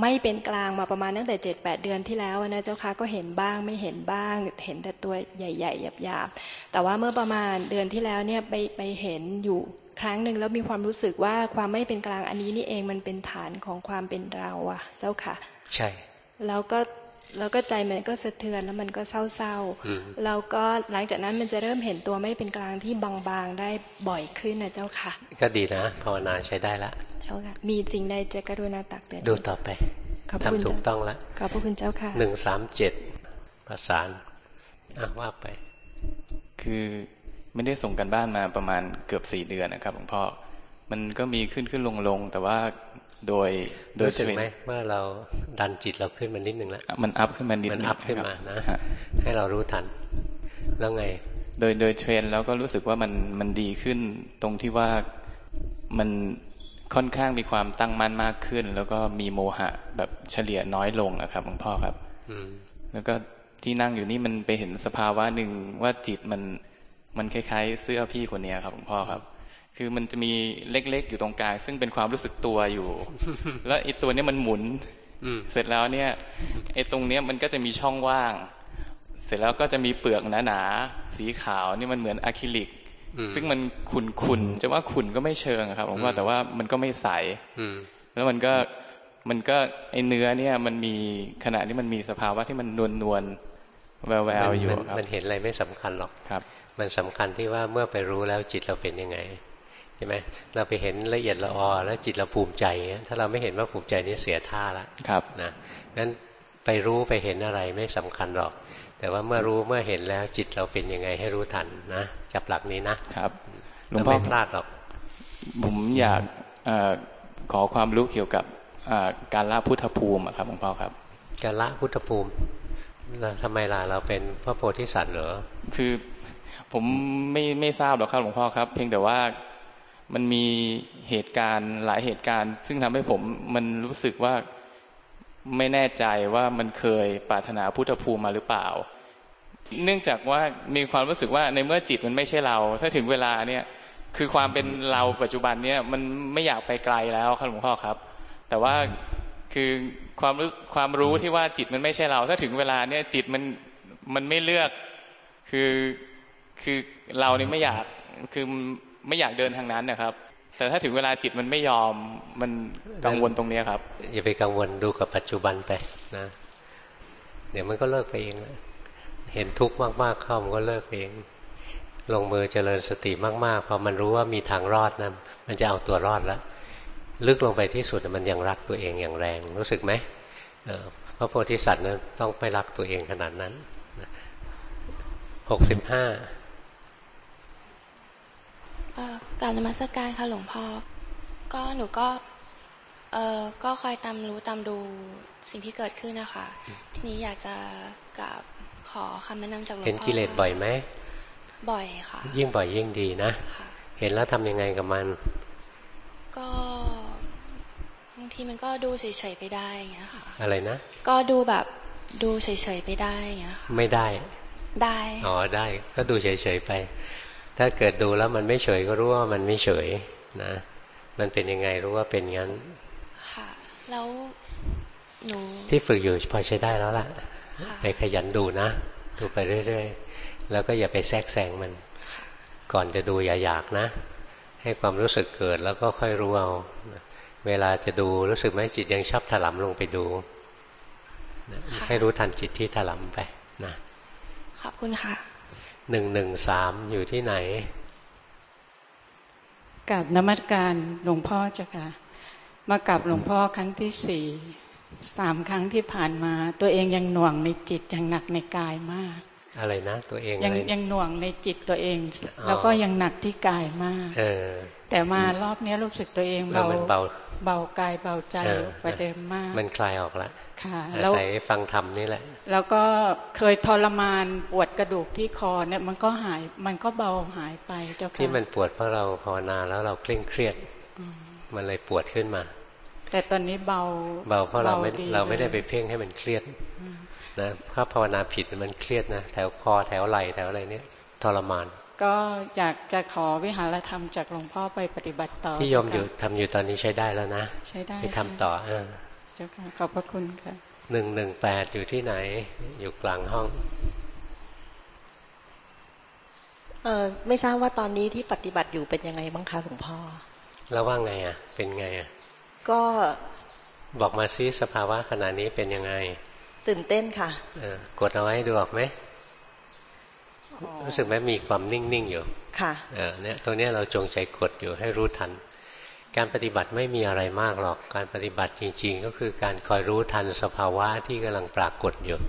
ไม่เป็นกลางมาประมาณตั้งแต่เจ็ดแปดเดือนที่แล้วนะเจ้าค่ะก็เห็นบ้างไม่เห็นบ้างเห็นแต่ตัวใหญ่ๆหยาบๆแต่ว่าเมื่อประมาณเดือนที่แล้วเนี่ยไปไปเห็นอยู่ครั้งหนึ่งแล้วมีความรู้สึกว่าความไม่เป็นกลางอันนี้นี่เองมันเป็นฐานของความเป็นเราอะเจ้าค่ะ ใช่ แล้วก็แล้วก็ใจมันก็สะเทือนแล้วมันก็เศร้าๆแล้วก็หลังจากนั้นมันจะเริ่มเห็นตัวไม่เป็นกลางที่บางๆได้บ่อยขึ้นนะเจ้าค่ะ ก็ดีนะภาวนาใช้ได้ละ เจ้าค่ะ มีสิ่งใดจะกรุณาตักเตือนดูต่อไปทำถูกต้องแล้วขอบพระคุณเจ้าค่ะหนึ่งสามเจ็ดประสานอะว่าไป คือไม่ได้ส่งกันบ้านมาประมาณเกือบสี่เดือนนะครับหลวงพ่อมันก็มีขึ้นขึ้นลงลงแต่ว่าโดยโดยใช่ไหมว่าเราดันจิตเราขึ้นมานิดนึงแล้วมันอัพขึ้นมานิดมันอัพขึ้นมานะให้เรารู้ทัน แล้วไง โดยโดยเทรนแล้วก็รู้สึกว่ามันมันดีขึ้นตรงที่ว่ามัน ค่อนข้างมีความตั้งมั่นมากขึ้น แล้วก็มีโมหะแบบเฉลี่ยน้อยลงนะครับหลวงพ่อครับแล้วก็ที่นั่งอยู่นี่มันไปเห็นสภาวะหนึ่งว่าจิตมันมันคล้ายๆ เสื้อพี่คนนี้ครับหลวงพ่อครับ คือมันจะมีเล็กๆ อยู่ตรงกลางซึ่งเป็นความรู้สึกตัวอยู่ แล้วไอ้ตัวนี้มันหมุนเสร็จแล้วเนี่ยไอ้ตรงเนี้ยมันก็จะมีช่องว่าง เสร็จแล้วก็จะมีเปลือกหนาๆสีขาวนี่มันเหมือนอะคริลิก ซึ่งมันขุนขุนจะว่าขุนก็ไม่เชิงครับผมว่าแต่ว่ามันก็ไม่ใสแล้วมันก็มันก็ไอเนื้อเนี่ย มันมีขณะที่มันมีสภาวะที่มันนวลนวลแววแววอยู่ครับมันเห็นอะไรไม่สำคัญหรอกครับ มันสำคัญที่ว่าเมื่อไปรู้แล้วจิตเราเป็นยังไงใช่ไหมเราไปเห็นละเอียดละออแล้วจิตเราภูมิใจถ้าเราไม่เห็นว่าภูมิใจนี่เสียท่าละครับนะงั้น ไปรู้ไปเห็นอะไรไม่สำคัญหรอก แต่ว่าเมื่อรู้เมื่อเห็นแล้วจิตเราเป็นยังไงให้รู้ทันนะจับหลักนี้นะครับหลวงพ่อไม่พลาดหรอก ผมอยากอขอความรู้เกี่ยวกับการละพุทธภูมิครับหลวงพ่อครับการละพุทธภูมิทำไมล่ะเราเป็นพระโพธิสัตว์เหรอคือผมไม่ไม่ทราบหรอกครับหลวงพ่อครับ เพียงแต่ว่ามันมีเหตุการณ์หลายเหตุการณ์ ซึ่งทำให้ผมมันรู้สึกว่า ไม่แน่ใจว่ามันเคยปรารถนาพุทธภูมิมาหรือเปล่า เนื่องจากว่ามีความรู้สึกว่าในเมื่อจิตมันไม่ใช่เรา ถ้าถึงเวลาเนี่ยคือความเป็นเราปัจจุบันเนี่ยมันไม่อยากไปไกลแล้วครับหลวงพ่อครับ แต่ว่าคือความรู้ความรู้ที่ว่าจิตมันไม่ใช่เรา ถ้าถึงเวลาเนี่ยจิตมันมันไม่เลือกคือคือเราเนี่ยไม่อยากคือไม่อยากเดินทางนั้นนะครับ แต่ถ้าถึงเวลาจิตมันไม่ยอมมันกังวลตรงนี้ครับอย่าไปกังวลดูกับปัจจุบันไปนะเดี๋ยวมันก็เลิกไปเองเห็นทุกข์มากๆเข้ามันก็เลิกเอง ลงมือเจริญสติมากๆพอมันรู้ว่ามีทางรอดนะมันจะเอาตัวรอดแล้วลึกลงไปที่สุดมันยังรักตัวเองอย่างแรง รู้สึกไหมพระโพธิสัตว์นั้นต้องไปรักตัวเองขนาดนั้นหกสิบห้า การนมัสการค่ะหลวงพ่อ ก็หนูก็ เออก็คอยตามรู้ตามดูสิ่งที่เกิดขึ้นนะคะ ทีนี้อยากจะกับขอคำแนะนำจากหลวงพ่อเห็นกิเลสบ่อยไหมบ่อยค่ะ ยิ่งบ่อยยิ่งดีนะเห็นแล้วทำยังไงกับมัน ก็บางทีมันก็ดูเฉยๆไปได้อย่างเงี้ยค่ะ อะไรนะ ก็ดูแบบดูเฉยๆไปได้อย่างเงี้ยไม่ได้ ได้ อ๋อได้ ก็ดูเฉยๆไป ถ้าเกิดดูแล้วมันไม่เฉยก็รู้ว่ามันไม่เฉยนะ มันเป็นยังไงรู้ว่าเป็นงั้น ค่ะ แล้วหนูที่ฝึกอยู่พอใช้ได้แล้วล่ะ ไปขยันดูนะ ดูไปเรื่อยๆ แล้วก็อย่าไปแทรกแซงมัน ก่อนจะดูอย่าอยากนะ ให้ความรู้สึกเกิดแล้วก็ค่อยรู้เอา เวลาจะดูรู้สึกไหมจิตยังชอบถลำลงไปดู ให้รู้ทันจิตที่ถลำไปนะ ขอบคุณค่ะ หนึ่งหนึ่งสามอยู่ที่ไหนกับนมัสการหลวงพ่อเจ้าค่ะ มากับหลวงพ่อครั้งที่สี่สามครั้งที่ผ่านมา ตัวเองยังหน่วงในจิตยังหนักในกายมาก อะไรนะ ตัวเองยังยังหน่วงในจิตตัวเอง แล้วก็ยังหนักที่กายมาก เออ แต่มารอบนี้รู้สึกตัวเองเบา เบากายเบาใจไปเดิมมาก มันคลายออกแล้วค่ะแล้วใส่ฟังธรรมนี่แหละ แล้วก็เคยทรมานปวดกระดูกที่คอเนี่ยมันก็หายมันก็เบาหายไปเจ้าค่ะที่มันปวดเพราะเราภาวนาแล้วเราเคร่งเครียดมันเลยปวดขึ้นมา แต่ตอนนี้เบาเบาเพราะเราไม่เราไม่ได้ไปเพ่งให้มันเครียดนะถ้าภาวนาผิดมันเครียดนะแถวคอแถวไหล่แถวอะไรเนี่ยทรมาน ก็อยากจะขอวิหารธรรมจากหลวงพ่อไปปฏิบัติต่อที่ยมอยู่ทำอยู่ตอนนี้ใช้ได้แล้วนะ ใช้ได้ไปทำต่อเออเจ้าค่ะขอบพระคุณค่ะหนึ่งหนึ่งแปดอยู่ที่ไหน อยู่กลางห้องเออไม่ทราบว่าตอนนี้ที่ปฏิบัติอยู่เป็นยังไงบ้างคะหลวงพ่อแล้วว่าไงอะ เป็นไงอะก็บอกมาซิสภาวะขณะนี้เป็นยังไง ตื่นเต้นค่ะเออกดเอาไว้ดูออกไหม รู้สึกไหมมีความนิ่งๆอยู่ค่ะเออเนี่ยตัวเนี้ยเราจงใจกดอยู่ให้รู้ทัน การปฏิบัติไม่มีอะไรมากหรอกการปฏิบัติจริง ๆ ก็คือการคอยรู้ทันสภาวะที่กำลังปรากฏอยู่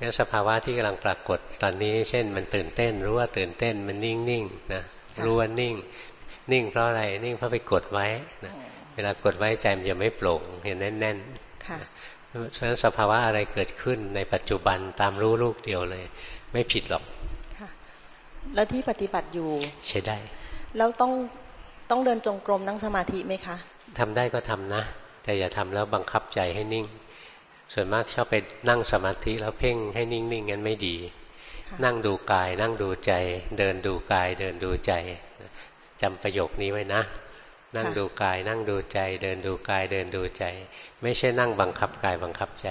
งั้นสภาวะที่กำลังปรากฏตอนนี้ เช่น มันตื่นเต้น รู้ว่าตื่นเต้นมันนิ่งๆนะรู้ว่านิ่ง นิ่งเพราะอะไรนิ่งเพราะไปกดไว้นะเวลากดไว้ใจมันจะไม่โปร่งเห็นแน่นๆค่ะฉะนั้นสภาวะอะไรเกิดขึ้นในปัจจุบันตามรู้ลูกเดียวเลย ไม่ผิดหรอกค่ะ แล้วที่ปฏิบัติอยู่ ใช้ได้ แล้วต้องต้องเดินจงกรมนั่งสมาธิไหมคะทำได้ก็ทำนะ แต่อย่าทำแล้วบังคับใจให้นิ่ง ส่วนมากชอบไปนั่งสมาธิแล้วเพ่งให้นิ่งๆงั้นไม่ดี นั่งดูกาย นั่งดูใจ เดินดูกาย เดินดูใจจำประโยคนี้ไว้นะ นั่งดูกาย นั่งดูใจ เดินดูกาย เดินดูใจ ไม่ใช่นั่งบังคับกายบังคับใจ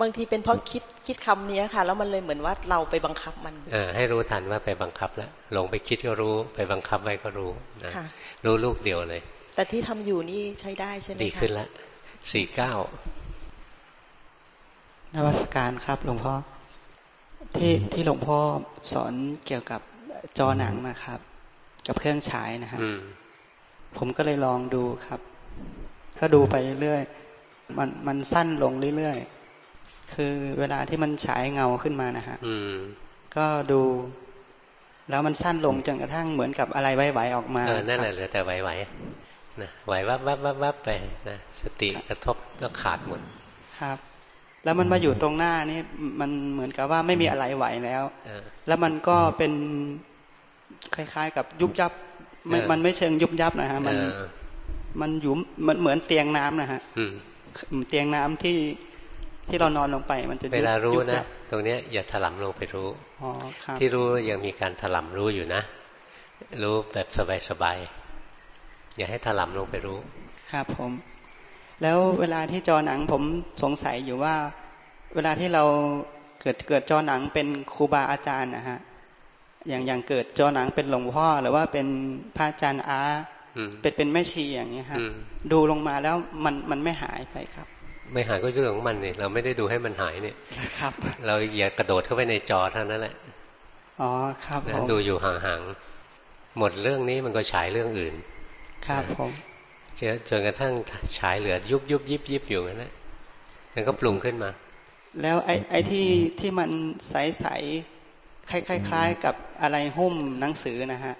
บางทีเป็นเพราะคิดคิดคำนี้ค่ะ แล้วมันเลยเหมือนว่าเราไปบังคับมันเออให้รู้ทันว่าไปบังคับแล้วหลงไปคิดก็รู้ ไปบังคับไว้ก็รู้นะรู้ลูกเดียวเลย แต่ที่ทำอยู่นี่ใช้ได้ใช่ไหมคะดีขึ้นแล้วสี่เก้านวัตการครับหลวงพ่อที่ที่หลวงพ่อสอนเกี่ยวกับจอหนังนะครับ กับเครื่องฉายนะฮะผมก็เลยลองดูครับ ก็ดูไปเรื่อยๆมันมันสั้นลงเรื่อยๆ คือเวลาที่มันฉายเงาขึ้นมานะฮะก็ดู แล้วมันสั้นลงจนกระทั่งเหมือนกับอะไรไหวๆออกมาเออนั่นแหละเหลือแต่ไหวๆนะไหววับวับวับวับไปนะสติกระทบแล้วขาดหมดครับ แล้วมันมาอยู่ตรงหน้านี่มันเหมือนกับว่าไม่มีอะไรไหวแล้วแล้วมันก็เป็นคล้าย ๆ กับยุบยับมันไม่เชิงยุบยับนะฮะมันมันอยู่มันเหมือนเตียงน้ำนะฮะเตียงน้ำที่ ที่เรานอนลงไป มันจะเวลารู้นะตรงเนี้ยอย่าถลำลงไปรู้ที่รู้ยังมีการถลำรู้อยู่นะ รู้แบบสบายๆอย่าให้ถลำลงไปรู้ ครับผม แล้วเวลาที่จอหนังผมสงสัยอยู่ว่า เวลาที่เราเกิดเกิดจอหนังเป็นครูบาอาจารย์นะฮะอย่างอย่างเกิดจอหนังเป็นหลวงพ่อหรือว่าเป็นพระอาจารย์อาเป็นเป็นแม่ชีอย่างนี้ฮะดูลงมาแล้วมันมันไม่หายไปครับ ไม่หายก็เรื่องของมันเนี่ยเราไม่ได้ดูให้มันหายเนี่ยครับ เราอย่ากระโดดเข้าไปในจอเท่านั้นแหละอ๋อครับผมดูอยู่ห่างๆหมดเรื่องนี้มันก็ฉายเรื่องอื่น ครับผมจนกระทั่งฉายเหลือยุบยุบยิบยิบอยู่นั่นแหละมันก็ปรุงขึ้นมา แล้วไอ้ไอ้ที่ที่มันใสคล้ายๆกับอะไรหุ้มหนังสือนะฮะ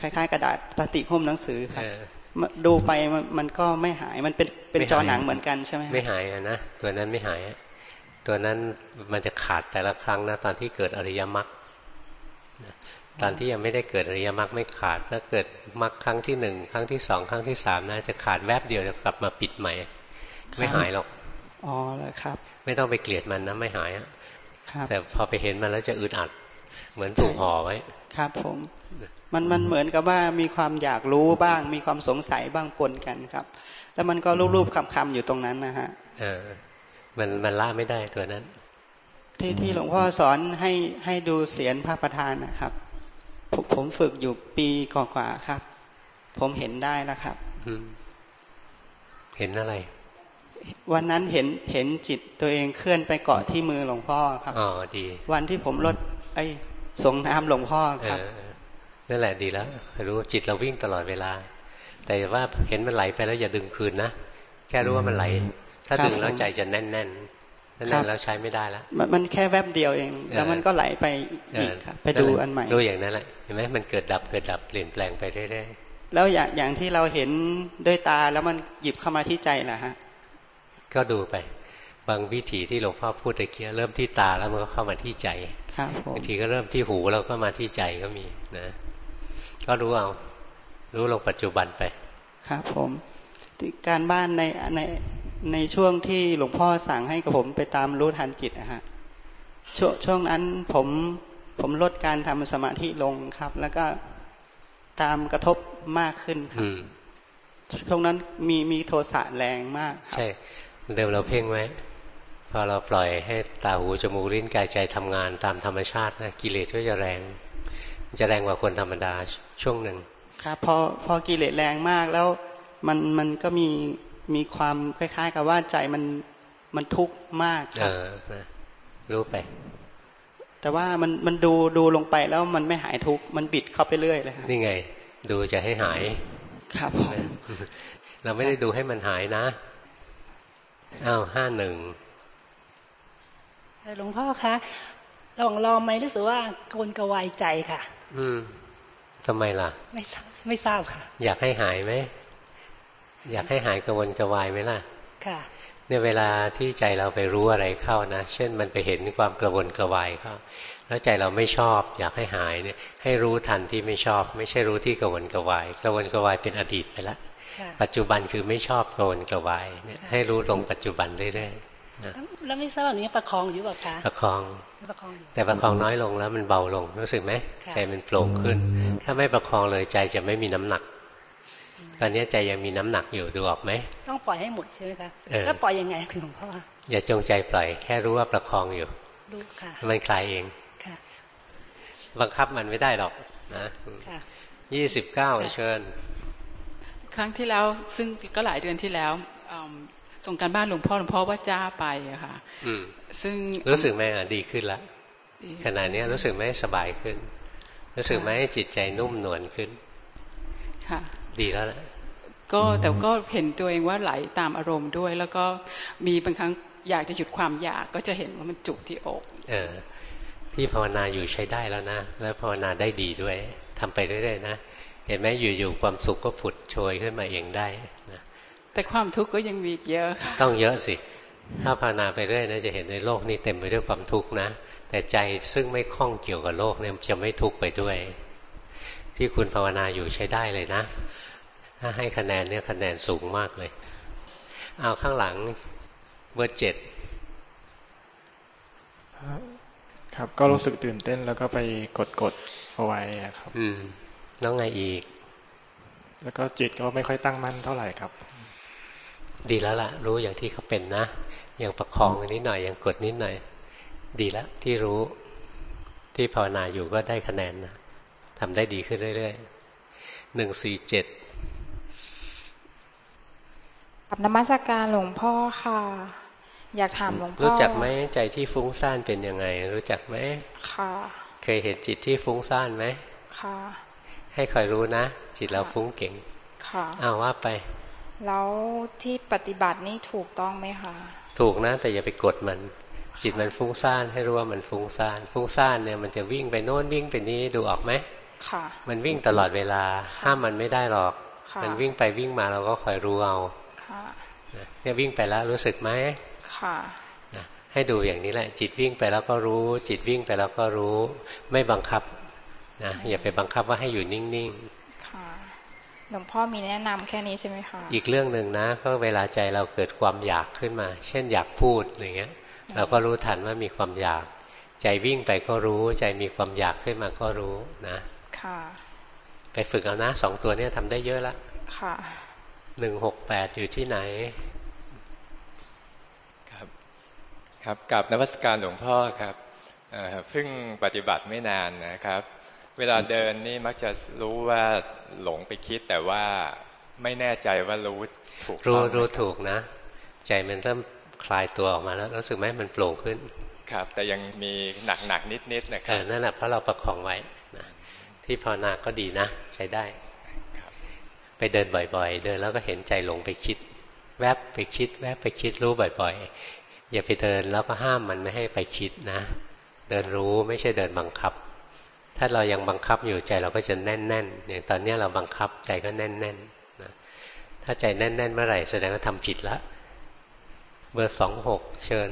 คล้ายๆ กระดาษพลาสติกหุ้มหนังสือครับ ดูไปมันก็ไม่หายมันเป็นเป็นจอหนังเหมือนกันใช่ไหมไม่หายนะตัวนั้นไม่หาย ตัวนั้นมันจะขาดแต่ละครั้งนะตอนที่เกิดอริยมรรคตอนที่ยังไม่ได้เกิดอริยมรรคไม่ขาด ถ้าเกิดมรรคครั้งที่หนึ่งครั้งที่สองครั้งที่สามนะจะขาดแวบเดียวจะกลับมาปิดใหม่ ไม่หายหรอกอ๋อแล้วครับ ไม่ต้องไปเกลียดมันนะไม่หายอะแต่พอไปเห็นมันแล้วจะอึดอัด เหมือนถูกห่อไว้ ครับผม มันมันเหมือนกับว่ามีความอยากรู้บ้าง มีความสงสัยบ้างปนกันครับ แล้วมันก็รูปๆคำๆอยู่ตรงนั้นนะฮะเออมันมันล่าไม่ได้ตัวนั้น ที่ที่หลวงพ่อสอนให้ให้ดูเสียนพระประธานนะครับ ผมผมฝึกอยู่ปีกว่าๆครับ ผมเห็นได้แล้วครับเห็นอะไร วันนั้นเห็นเห็นจิตตัวเองเคลื่อนไปเกาะที่มือหลวงพ่อครับอ๋อดี วันที่ผมลดไอ้ส่งน้ำหลวงพ่อครับ นั่นแหละดีแล้วรู้จิตเราวิ่งตลอดเวลา แต่ว่าเห็นมันไหลไปแล้วอย่าดึงคืนนะแค่รู้ว่ามันไหล ถ้าดึงแล้วใจจะแน่นแน่นแน่นแล้วใช้ไม่ได้แล้วมันแค่แวบเดียวเอง แล้วมันก็ไหลไปอีกครับไปดูอันใหม่ดูอย่างนั้นแหละเห็นไหมมันเกิดดับเกิดดับเปลี่ยนแปลงไปเรื่อยๆแล้วอย่างอย่างที่เราเห็นด้วยตาแล้วมันหยิบเข้ามาที่ใจแหละฮะก็ดูไปบางวิธีที่หลวงพ่อพูดตะเกียเริ่มที่ตาแล้วมันก็เข้ามาที่ใจบางทีก็เริ่มที่หูแล้วก็มาที่ใจก็มีนะ ก็รู้เอา รู้ลงปัจจุบันไป ครับผมการบ้านในในในช่วงที่หลวงพ่อสั่งให้กับผมไปตามรู้ทันจิตนะฮะช่วงช่วงนั้นผมผมลดการทำสมาธิลงครับ แล้วก็ตามกระทบมากขึ้นครับช่วงนั้นมีมีโทสะแรงมากใช่เดิมเราเพ่งไว้ พอเราปล่อยให้ตาหูจมูกลิ้นกายใจทำงานตามธรรมชาตินะกิเลสก็จะแรง จะแรงกว่าคนธรรมดาช่วงหนึ่งครับพอพอกิเลสแรงมากแล้วมันมันก็มีมีความคล้าย ๆ กับว่าใจมันมันทุกข์มากครับรู้ไป แต่ว่ามันมันดูดูลงไปแล้วมันไม่หายทุกข์มันบิดเข้าไปเรื่อยเลยนี่ไง ดูจะให้หาย ครับผมเราไม่ได้ดูให้มันหายนะอ้าวห้าหนึ่งหลวงพ่อคะลองลองไหมรู้สึกว่ากังวลกวายใจค่ะ อืมทำไมล่ะ ไม่ทราบไม่ทราบค่ะ อยากให้หายไหม อยากให้หายกังวลกวายไหมล่ะ ค่ะ เนี่ยเวลาที่ใจเราไปรู้อะไรเข้านะ เช่นมันไปเห็นความกระวนกระวายเข้า แล้วใจเราไม่ชอบ อยากให้หายเนี่ย ให้รู้ทันที่ไม่ชอบ ไม่ใช่รู้ที่กระวนกระวาย กระวนกระวายเป็นอดีตไปแล้วปัจจุบันคือไม่ชอบโกรนกระวายเนี่ยให้รู้ลงปัจจุบันเรื่อยๆ แล้วไม่ทราบว่านี้ประคองอยู่แบบคะประคอง แต่ประคองน้อยลงแล้วมันเบาลงรู้สึกไหมใจมันโปร่งขึ้น ถ้าไม่ประคองเลยใจจะไม่มีน้ำหนัก ตอนนี้ใจยังมีน้ำหนักอยู่ดูออกไหมต้องปล่อยให้หมดใช่ไหมคะแล้วปล่อยยังไงคุณหลวงพ่ออย่าจงใจปล่อย แค่รู้ว่าประคองอยู่รู้ค่ะมันคลายเองบังคับมันไม่ได้หรอกนะยี่สิบเก้าเชิญ ครั้งที่แล้วซึ่งก็หลายเดือนที่แล้ว ส่งการบ้านหลวงพ่อหลวงพ่อว่าจ้าไปอะค่ะซึ่งรู้สึกไหมอะดีขึ้นแล้วขณะนี้รู้สึกไหมสบายขึ้น รู้สึกไหมจิตใจนุ่มนวลขึ้น ค่ะ ดีแล้วแหละก็แต่ก็เห็นตัวเองว่าไหลตามอารมณ์ด้วย แล้วก็มีบางครั้งอยากจะหยุดความอยากก็จะเห็นว่ามันจุกที่อก เออพี่ภาวนาอยู่ใช้ได้แล้วนะ แล้วภาวนาได้ดีด้วยทำไปเรื่อยๆนะ เห็นไหมอยู่ๆความสุขก็ผุดโชยขึ้นมาเองได้นะ แต่ความทุกข์ก็ยังมีเยอะต้องเยอะสิ ถ้าภาวนาไปเรื่อยนะจะเห็นในโลกนี้เต็มไปด้วยความทุกข์นะ แต่ใจซึ่งไม่คล้องเกี่ยวกับโลกเนี่ยจะไม่ทุกข์ไปด้วย ที่คุณภาวนาอยู่ใช้ได้เลยนะ ถ้าให้คะแนนเนี่ยคะแนนสูงมากเลย เอาข้างหลังเบอร์เจ็ดครับก็รู้สึกตื่นเต้นแล้วก็ไปกดกดเอาไว้ครับ อืมแล้วไงอีก แล้วก็จิตก็ไม่ค่อยตั้งมั่นเท่าไหร่ครับ ดีแล้วล่ะ รู้อย่างที่เขาเป็นนะอย่างประคองนิดหน่อยอย่างกดนิดหน่อย ดีแล้วที่รู้ที่ภาวนาอยู่ก็ได้คะแนนนะทำได้ดีขึ้นเรื่อยๆหนึ่งสี่เจ็ดกับนมัสการหลวงพ่อค่ะ อยากถามหลวงพ่อ รู้จักไหมใจที่ฟุ้งซ่านเป็นยังไง รู้จักไหมค่ะ เคยเห็นจิตที่ฟุ้งซ่านไหมค่ะ ให้คอยรู้นะ จิตเราฟุ้งเก่ง ค่ะอ้าวว่าไป แล้วที่ปฏิบัตินี่ถูกต้องไหมคะ ถูกนะ แต่อย่าไปกดมัน จิตมันฟุ้งซ่านให้รู้ว่ามันฟุ้งซ่าน ฟุ้งซ่านเนี่ยมันจะวิ่งไปโน่นวิ่งไปนี้ดูออกไหมค่ะ มันวิ่งตลอดเวลา ห้ามมันไม่ได้หรอก มันวิ่งไปวิ่งมาเราก็คอยรู้เอาเนี่ยวิ่งไปแล้วรู้สึกไหมค่ะให้ดูอย่างนี้แหละ จิตวิ่งไปแล้วก็รู้ จิตวิ่งไปแล้วก็รู้ ไม่บังคับนะอย่าไปบังคับว่าให้อยู่นิ่งๆค่ะ หลวงพ่อมีแนะนำแค่นี้ใช่ไหมคะอีกเรื่องหนึ่งนะก็เวลาใจเราเกิดความอยากขึ้นมา เช่นอยากพูดอย่างเงี้ย เราก็รู้ทันว่ามีความอยาก ใจวิ่งไปก็รู้ ใจมีความอยากขึ้นมาก็รู้นะค่ะ ไปฝึกเอานะสองตัวนี้ทำได้เยอะละค่ะหนึ่งหกแปดอยู่ที่ไหนครับกับนวัตการหลวงพ่อครับเพิ่งปฏิบัติไม่นานนะครับ เวลาเดินนี่มักจะรู้ว่าหลงไปคิดแต่ว่าไม่แน่ใจว่ารู้ถูกรู้รู้ถูกนะ ใจมันเริ่มคลายตัวออกมาแล้วรู้สึกไหมมันโปร่งขึ้น ครับ แต่ยังมีหนักหนักนิดนิดนะครับนั่นแหละเพราะเราประคองไว้นะที่ภาวนาก็ดีนะใช้ได้ไปเดินบ่อย ๆ เดินแล้วก็เห็นใจหลงไปคิด แวบไปคิด แวบไปคิดรู้บ่อยอย่าไปเดินแล้วก็ห้ามมันไม่ให้ไปคิดนะ เดินรู้ไม่ใช่เดินบังคับ ถ้าเรายังบังคับอยู่ใจเราก็จะแน่นแน่นอย่างตอนนี้เราบังคับใจก็แน่นแน่นนะถ้าใจแน่นแน่นเมื่อไหร่แสดงว่าทำผิดละเบอร์สองหกเชิญ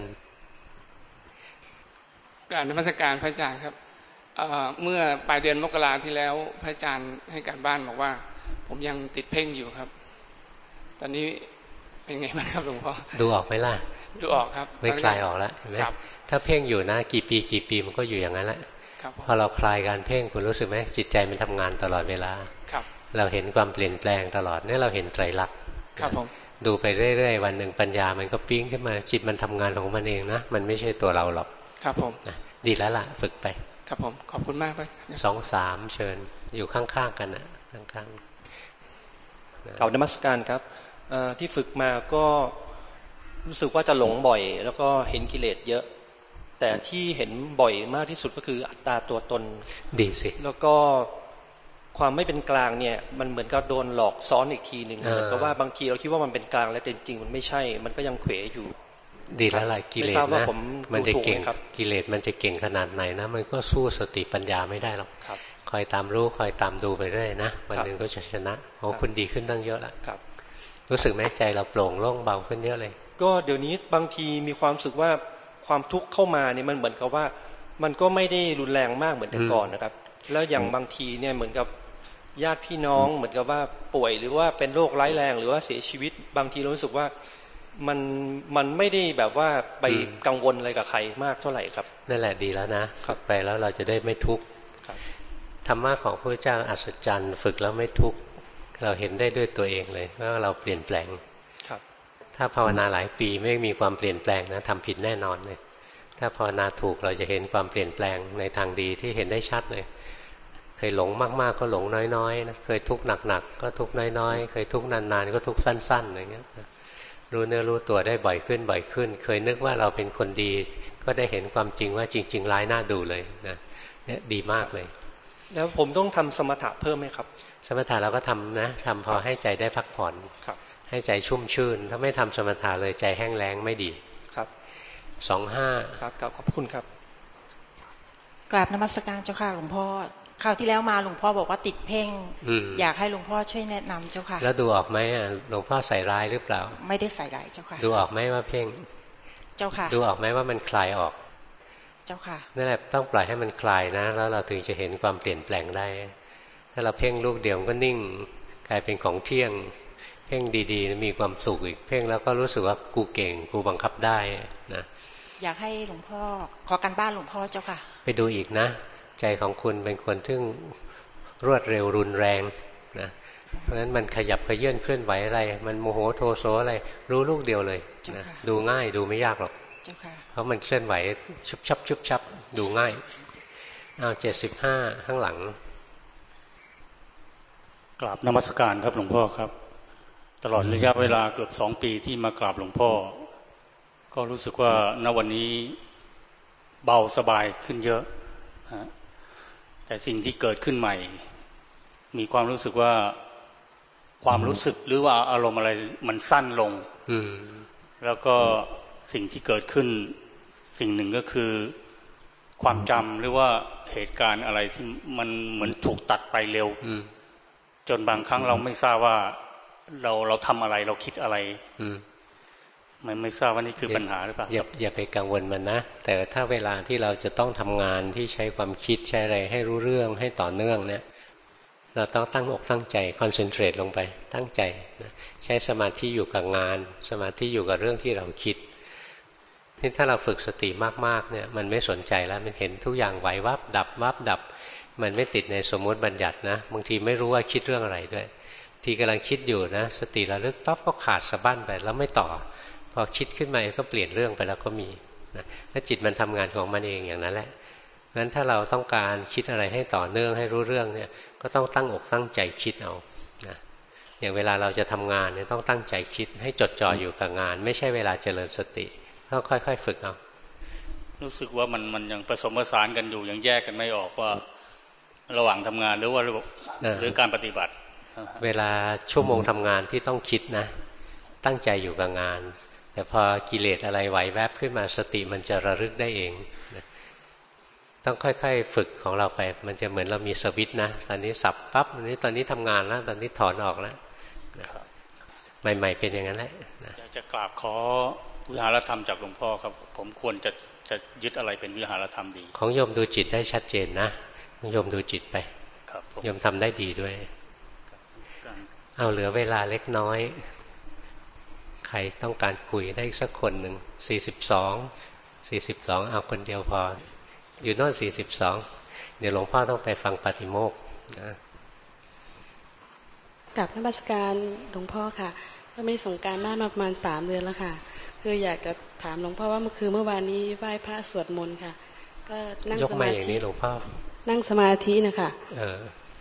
การนมัสการพระอาจารย์ครับเมื่อปลายเดือนมกราที่แล้วพระอาจารย์ให้การบ้านบอกว่า ผมยังติดเพ่งอยู่ครับ ตอนนี้เป็นไงบ้างครับหลวงพ่อดูออกไหมล่ะ ดูออกครับ ไม่คลายออกแล้วเห็นไหมถ้าเพ่งอยู่นะ กี่ปีกี่ปีมันก็อยู่อย่างนั้นแหละ พอเราคลายการเพ่งคุณรู้สึกไหมจิตใจมันทำงานตลอดเวลาครับ เราเห็นความเปลี่ยนแปลงตลอดนี่เราเห็นไตรลักษณ์ครับผมดูไปเรื่อยๆวันหนึ่งปัญญามันก็ปิ้งขึ้นมาจิตมันทำงานของมันเองนะมันไม่ใช่ตัวเราหรอกครับผมดีแล้วล่ะฝึกไป ครับผมขอบคุณมากไปสองสามเชิญอยู่ข้างๆกันนะข้างๆเก่านมัสการครับที่ฝึกมาก็รู้สึกว่าจะหลงบ่อย แล้วก็เห็นกิเลสเยอะ แต่ที่เห็นบ่อยมากที่สุดก็คืออัตตาตัวตน ดีสิ แล้วก็ความไม่เป็นกลางเนี่ย มันเหมือนกับโดนหลอกซ้อนอีกทีหนึ่งเหมือนกับว่าบางทีเราคิดว่ามันเป็นกลางแล้วแต่จริงมันไม่ใช่ มันก็ยังเขวอยู่ ดีแล้วล่ะกิเลสนะมันจะเก่งกิเลสมันจะเก่งขนาดไหนนะ มันก็สู้สติปัญญาไม่ได้หรอกคอยตามรู้คอยตามดูไปเรื่อยนะวันหนึ่งก็จะชนะโอ้คุณดีขึ้นตั้งเยอะละรู้สึกไหมใจเราโปร่งโล่งเบาขึ้นเยอะเลย ก็เดี๋ยวนี้บางทีมีความรู้สึกว่า ความทุกข์เข้ามาเนี่ยมันเหมือนกับว่า มันก็ไม่ได้รุนแรงมากเหมือนแต่ก่อนนะครับ แล้วอย่างบางทีเนี่ยเหมือนกับญาติพี่น้องเหมือนกับว่าป่วยหรือว่าเป็นโรคร้ายแรง หรือว่าเสียชีวิต บางทีรู้สึกว่ามันมันไม่ได้แบบว่าไปกังวลอะไรกับใครมากเท่าไหร่ครับ นั่นแหละดีแล้วนะฝึกไปแล้วเราจะได้ไม่ทุกข์ธรรมะของพระเจ้าอัศจรรย์ ฝึกแล้วไม่ทุกข์เราเห็นได้ด้วยตัวเองเลยว่าเราเปลี่ยนแปลง ถ้าภาวนาหลายปีไม่มีความเปลี่ยนแปลงนะทำผิดแน่นอนเลยถ้าภาวนาถูกเราจะเห็นความเปลี่ยนแปลงในทางดีที่เห็นได้ชัดเลย เคยหลงมากๆก็หลงน้อยๆนะเคยทุกข์หนักๆก็ทุกข์น้อยๆ เคยทุกข์นานๆ ก็ทุกข์สั้นๆอย่างเงี้ยรู้เนื้อรู้ตัวได้บ่อยขึ้นบ่อยขึ้น เคยนึกว่าเราเป็นคนดี ก็ได้เห็นความจริงว่าจริง ๆ ร้ายน่าดูเลยนะเนี่ยดีมากเลย แล้วผมต้องทำสมถะเพิ่มไหมครับ สมถะเราก็ทำนะทำพอให้ใจได้พักผ่อนครับ ให้ใจชุ่มชื่น ถ้าไม่ทำสมถะเลยใจแห้งแล้งไม่ดีครับสองห้าครับขอบคุณครับกราบนมัสการเจ้าค่ะหลวงพ่อคราวที่แล้วมาหลวงพ่อบอกว่าติดเพ่งอยากให้หลวงพ่อช่วยแนะนำเจ้าค่ะ แล้วดูออกไหมอะหลวงพ่อใส่ร้ายหรือเปล่า ไม่ได้ใส่ร้ายเจ้าค่ะ ดูออกไหมว่าเพ่ง เจ้าค่ะ ดูออกไหมว่ามันคลายออก เจ้าค่ะนั่นแหละต้องปล่อยให้มันคลายนะ แล้วเราถึงจะเห็นความเปลี่ยนแปลงได้ ถ้าเราเพ่งลูกเดียวก็นิ่ง กลายเป็นของเที่ยงเพ่งดีๆ มีความสุขอีก เพ่งแล้วก็รู้สึกว่ากูเก่ง กูบังคับได้นะอยากให้หลวงพ่อขอกันบ้านหลวงพ่อเจ้าค่ะ ไปดูอีกนะ ใจของคุณเป็นคนที่รวดเร็วรุนแรงนะเพราะฉะนั้นมันขยับขยื่นเคลื่อนไหวอะไร มันโมโหโทโซอะไร รู้ลูกเดียวเลยนะดูง่ายดูไม่ยากหรอกเพราะมันเคลื่อนไหวชุบชับชุบชับดูง่ายเอาเจ็ดสิบห้าข้างหลังกราบนมัสการครับหลวงพ่อครับ ตลอดระยะเวลาเกือบสองปีที่มากราบหลวงพ่อ ก็รู้สึกว่าณวันนี้เบาสบายขึ้นเยอะแต่สิ่งที่เกิดขึ้นใหม่ มีความรู้สึกว่าความรู้สึกหรือว่าอารมณ์อะไรมันสั้นลงอืแล้วก็สิ่งที่เกิดขึ้น สิ่งหนึ่งก็คือ ความจำหรือว่าเหตุการณ์อะไรที่มันเหมือนถูกตัดไปเร็วจนบางครั้งเราไม่ทราบว่า เราเราทำอะไรเราคิดอะไร อืไม่ไม่ทราบว่านี่คือปัญหาหรือเปล่าอย่าอย่าไปกังวลมันนะ แต่ถ้าเวลาที่เราจะต้องทำงานที่ใช้ความคิดใช้อะไรให้รู้เรื่องให้ต่อเนื่องเนี่ย เราต้องตั้งอกตั้งใจคอนเซนเทรตลงไป ตั้งใจนะใช้สมาธิอยู่กับงาน สมาธิอยู่กับเรื่องที่เราคิดนี่ถ้าเราฝึกสติมากๆเนี่ย มันไม่สนใจแล้วมันเห็นทุกอย่างไหววับดับวับดับ มันไม่ติดในสมมติบัญญัตินะบางทีไม่รู้ว่าคิดเรื่องอะไรด้วย ทีกำลังคิดอยู่นะสติระลึกปั๊บก็ขาดสะบั้นไปแล้วไม่ต่อ พอคิดขึ้นมาก็เปลี่ยนเรื่องไปแล้วก็มีนะแล้วจิตมันทำงานของมันเองอย่างนั้นแหละงั้นถ้าเราต้องการคิดอะไรให้ต่อเนื่องให้รู้เรื่องเนี่ยก็ต้องตั้งอกตั้งใจคิดเอานะอย่างเวลาเราจะทำงานเนี่ยต้องตั้งใจคิดให้จดจ่ออยู่กับงาน ไม่ใช่เวลาเจริญสติต้องค่อย ๆ ฝึกเอารู้สึกว่ามันมันยังผสมผสานกันอยู่ยังแยกกันไม่ออกว่า ระหว่างทำงานหรือว่าหรือการปฏิบัติ เวลาชั่วโมงทำงานที่ต้องคิดนะ ตั้งใจอยู่กับงาน แต่พอกิเลสอะไรไหวแวบขึ้นมาสติมันจะระลึกได้เอง ต้องค่อยๆฝึกของเราไป มันจะเหมือนเรามีสวิตนะ ตอนนี้สับปั๊บตอนนี้ตอนนี้ทำงานแล้ว ตอนนี้ถอนออกแล้วใหม่ ๆ เป็นอย่างนั้นแหละจะกราบขอวิหารธรรมจากหลวงพ่อครับ ผมควรจะจะยึดอะไรเป็นวิหารธรรมดี ของโยมดูจิตได้ชัดเจนนะโยมดูจิตไปโยมทำได้ดีด้วย เอาเหลือเวลาเล็กน้อย ใครต้องการคุยได้สักคนหนึ่งสี่สิบสองสี่สิบสองเอาคนเดียวพอ อยู่โน่นสี่สิบสองเดี๋ยวหลวงพ่อต้องไปฟังปฏิโมกนะกับนมัสการหลวงพ่อค่ะก็ไม่ได้ส่งการบ้านมาประมาณสามเดือนแล้วค่ะ คืออยากจะถามหลวงพ่อว่าเมื่อคืนเมื่อวานนี้ไหว้พระสวดมนต์ค่ะ ก็นั่งสมาธิหลวงพ่อนั่งสมาธินะคะ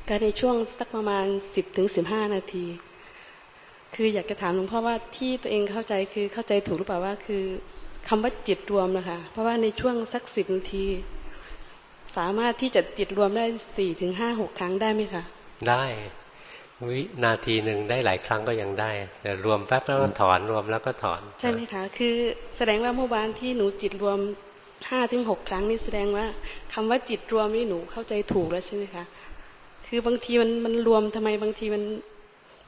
ก็ในช่วงสักประมาณสิบถึงสิบห้านาที คืออยากจะถามหลวงพ่อว่าที่ตัวเองเข้าใจคือเข้าใจถูกหรือเปล่าว่าคือคำว่าจิตรวมนะคะ เพราะว่าในช่วงสักสิบนาที สามารถที่จะจิตรวมได้สี่ถึงห้าหกครั้งได้ไหมคะได้วินาทีหนึ่งได้หลายครั้งก็ยังได้แต่รวมแป๊บแล้วก็ถอนรวมแล้วก็ถอน ใช่ไหมคะคือแสดงว่าเมื่อวานที่หนูจิตรวมห้าถึงหกครั้งนี่แสดงว่าคำว่าจิตรวมนี่หนูเข้าใจถูกแล้วใช่ไหมคะ คือบางทีมันมันรวมทำไมบางทีมัน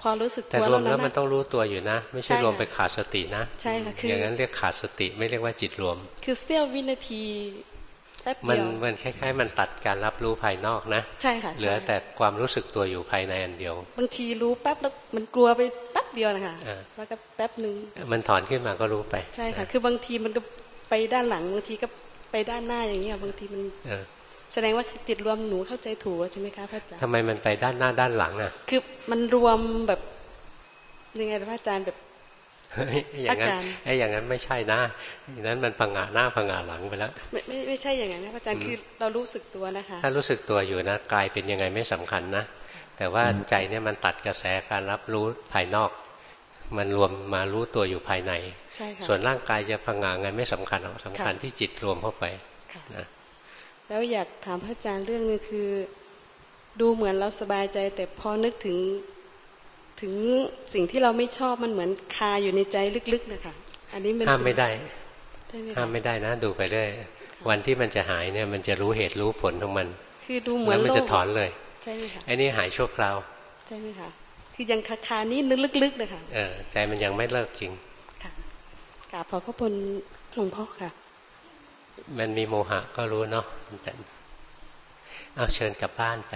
พอรู้สึกตัวแต่รวมแล้วมันต้องรู้ตัวอยู่นะ ไม่ใช่รวมไปขาดสตินะใช่ค่ะคืออย่างนั้นเรียกขาดสติไม่เรียกว่าจิตรวม คือเสี้ยววินาทีแป๊บเดียวมันมันคล้ายๆ มันตัดการรับรู้ภายนอกนะ ใช่ค่ะเหลือแต่ความรู้สึกตัวอยู่ภายในอันเดียว บางทีรู้แป๊บแล้วมันกลัวไปแป๊บเดียวนะคะแล้วก็แป๊บหนึ่งมันถอนขึ้นมาก็รู้ไป ใช่ค่ะ คือบางทีมันก็ไปด้านหลังบางทีก็ไปด้านหน้าอย่างเงี้ยบางทีมัน แสดงว่าจิตรวมหนูเข้าใจถูกใช่ไหมคะพระอาจารย์ทำไมมันไปด้านหน้าด้านหลังอะ คือมันรวมแบบยังไงพระอาจารย์แบบอย่างนั้นไอ้อย่างนั้นไม่ใช่นะอย่างนั้นมันพังงาหน้าพังงาหลังไปแล้ว ไม่ไม่ไม่ใช่อย่างนั้นนะพระอาจารย์คือเรารู้สึกตัวนะคะ ถ้ารู้สึกตัวอยู่นะกายเป็นยังไงไม่สำคัญนะ แต่ว่าใจเนี่ยมันตัดกระแสการรับรู้ภายนอก มันรวมมารู้ตัวอยู่ภายใน ส่วนร่างกายจะพังงาไงไม่สำคัญหรอกสำคัญที่จิตรวมเข้าไปนะ แล้วอยากถามพระอาจารย์เรื่องนึงคือ ดูเหมือนเราสบายใจ แต่พอนึกถึงถึงสิ่งที่เราไม่ชอบมันเหมือนคาอยู่ในใจลึกๆนะคะอันนี้มันห้ามไม่ได้ห้ามไม่ได้นะ ดูไปเรื่อยวันที่มันจะหายเนี่ย มันจะรู้เหตุรู้ผลของมัน คือดูเหมือนแล้วมันจะถอนเลยใช่ไหมคะไอ้นี่หายชั่วคราวใช่ไหมคะคือยังคาคานี่นึกลึกๆเลยค่ะเออใจมันยังไม่เลิกจริงค่ะกราบขอพระพลหลวงพ่อค่ะ มันมีโมหะก็รู้เนาะเอาเชิญกลับบ้านไป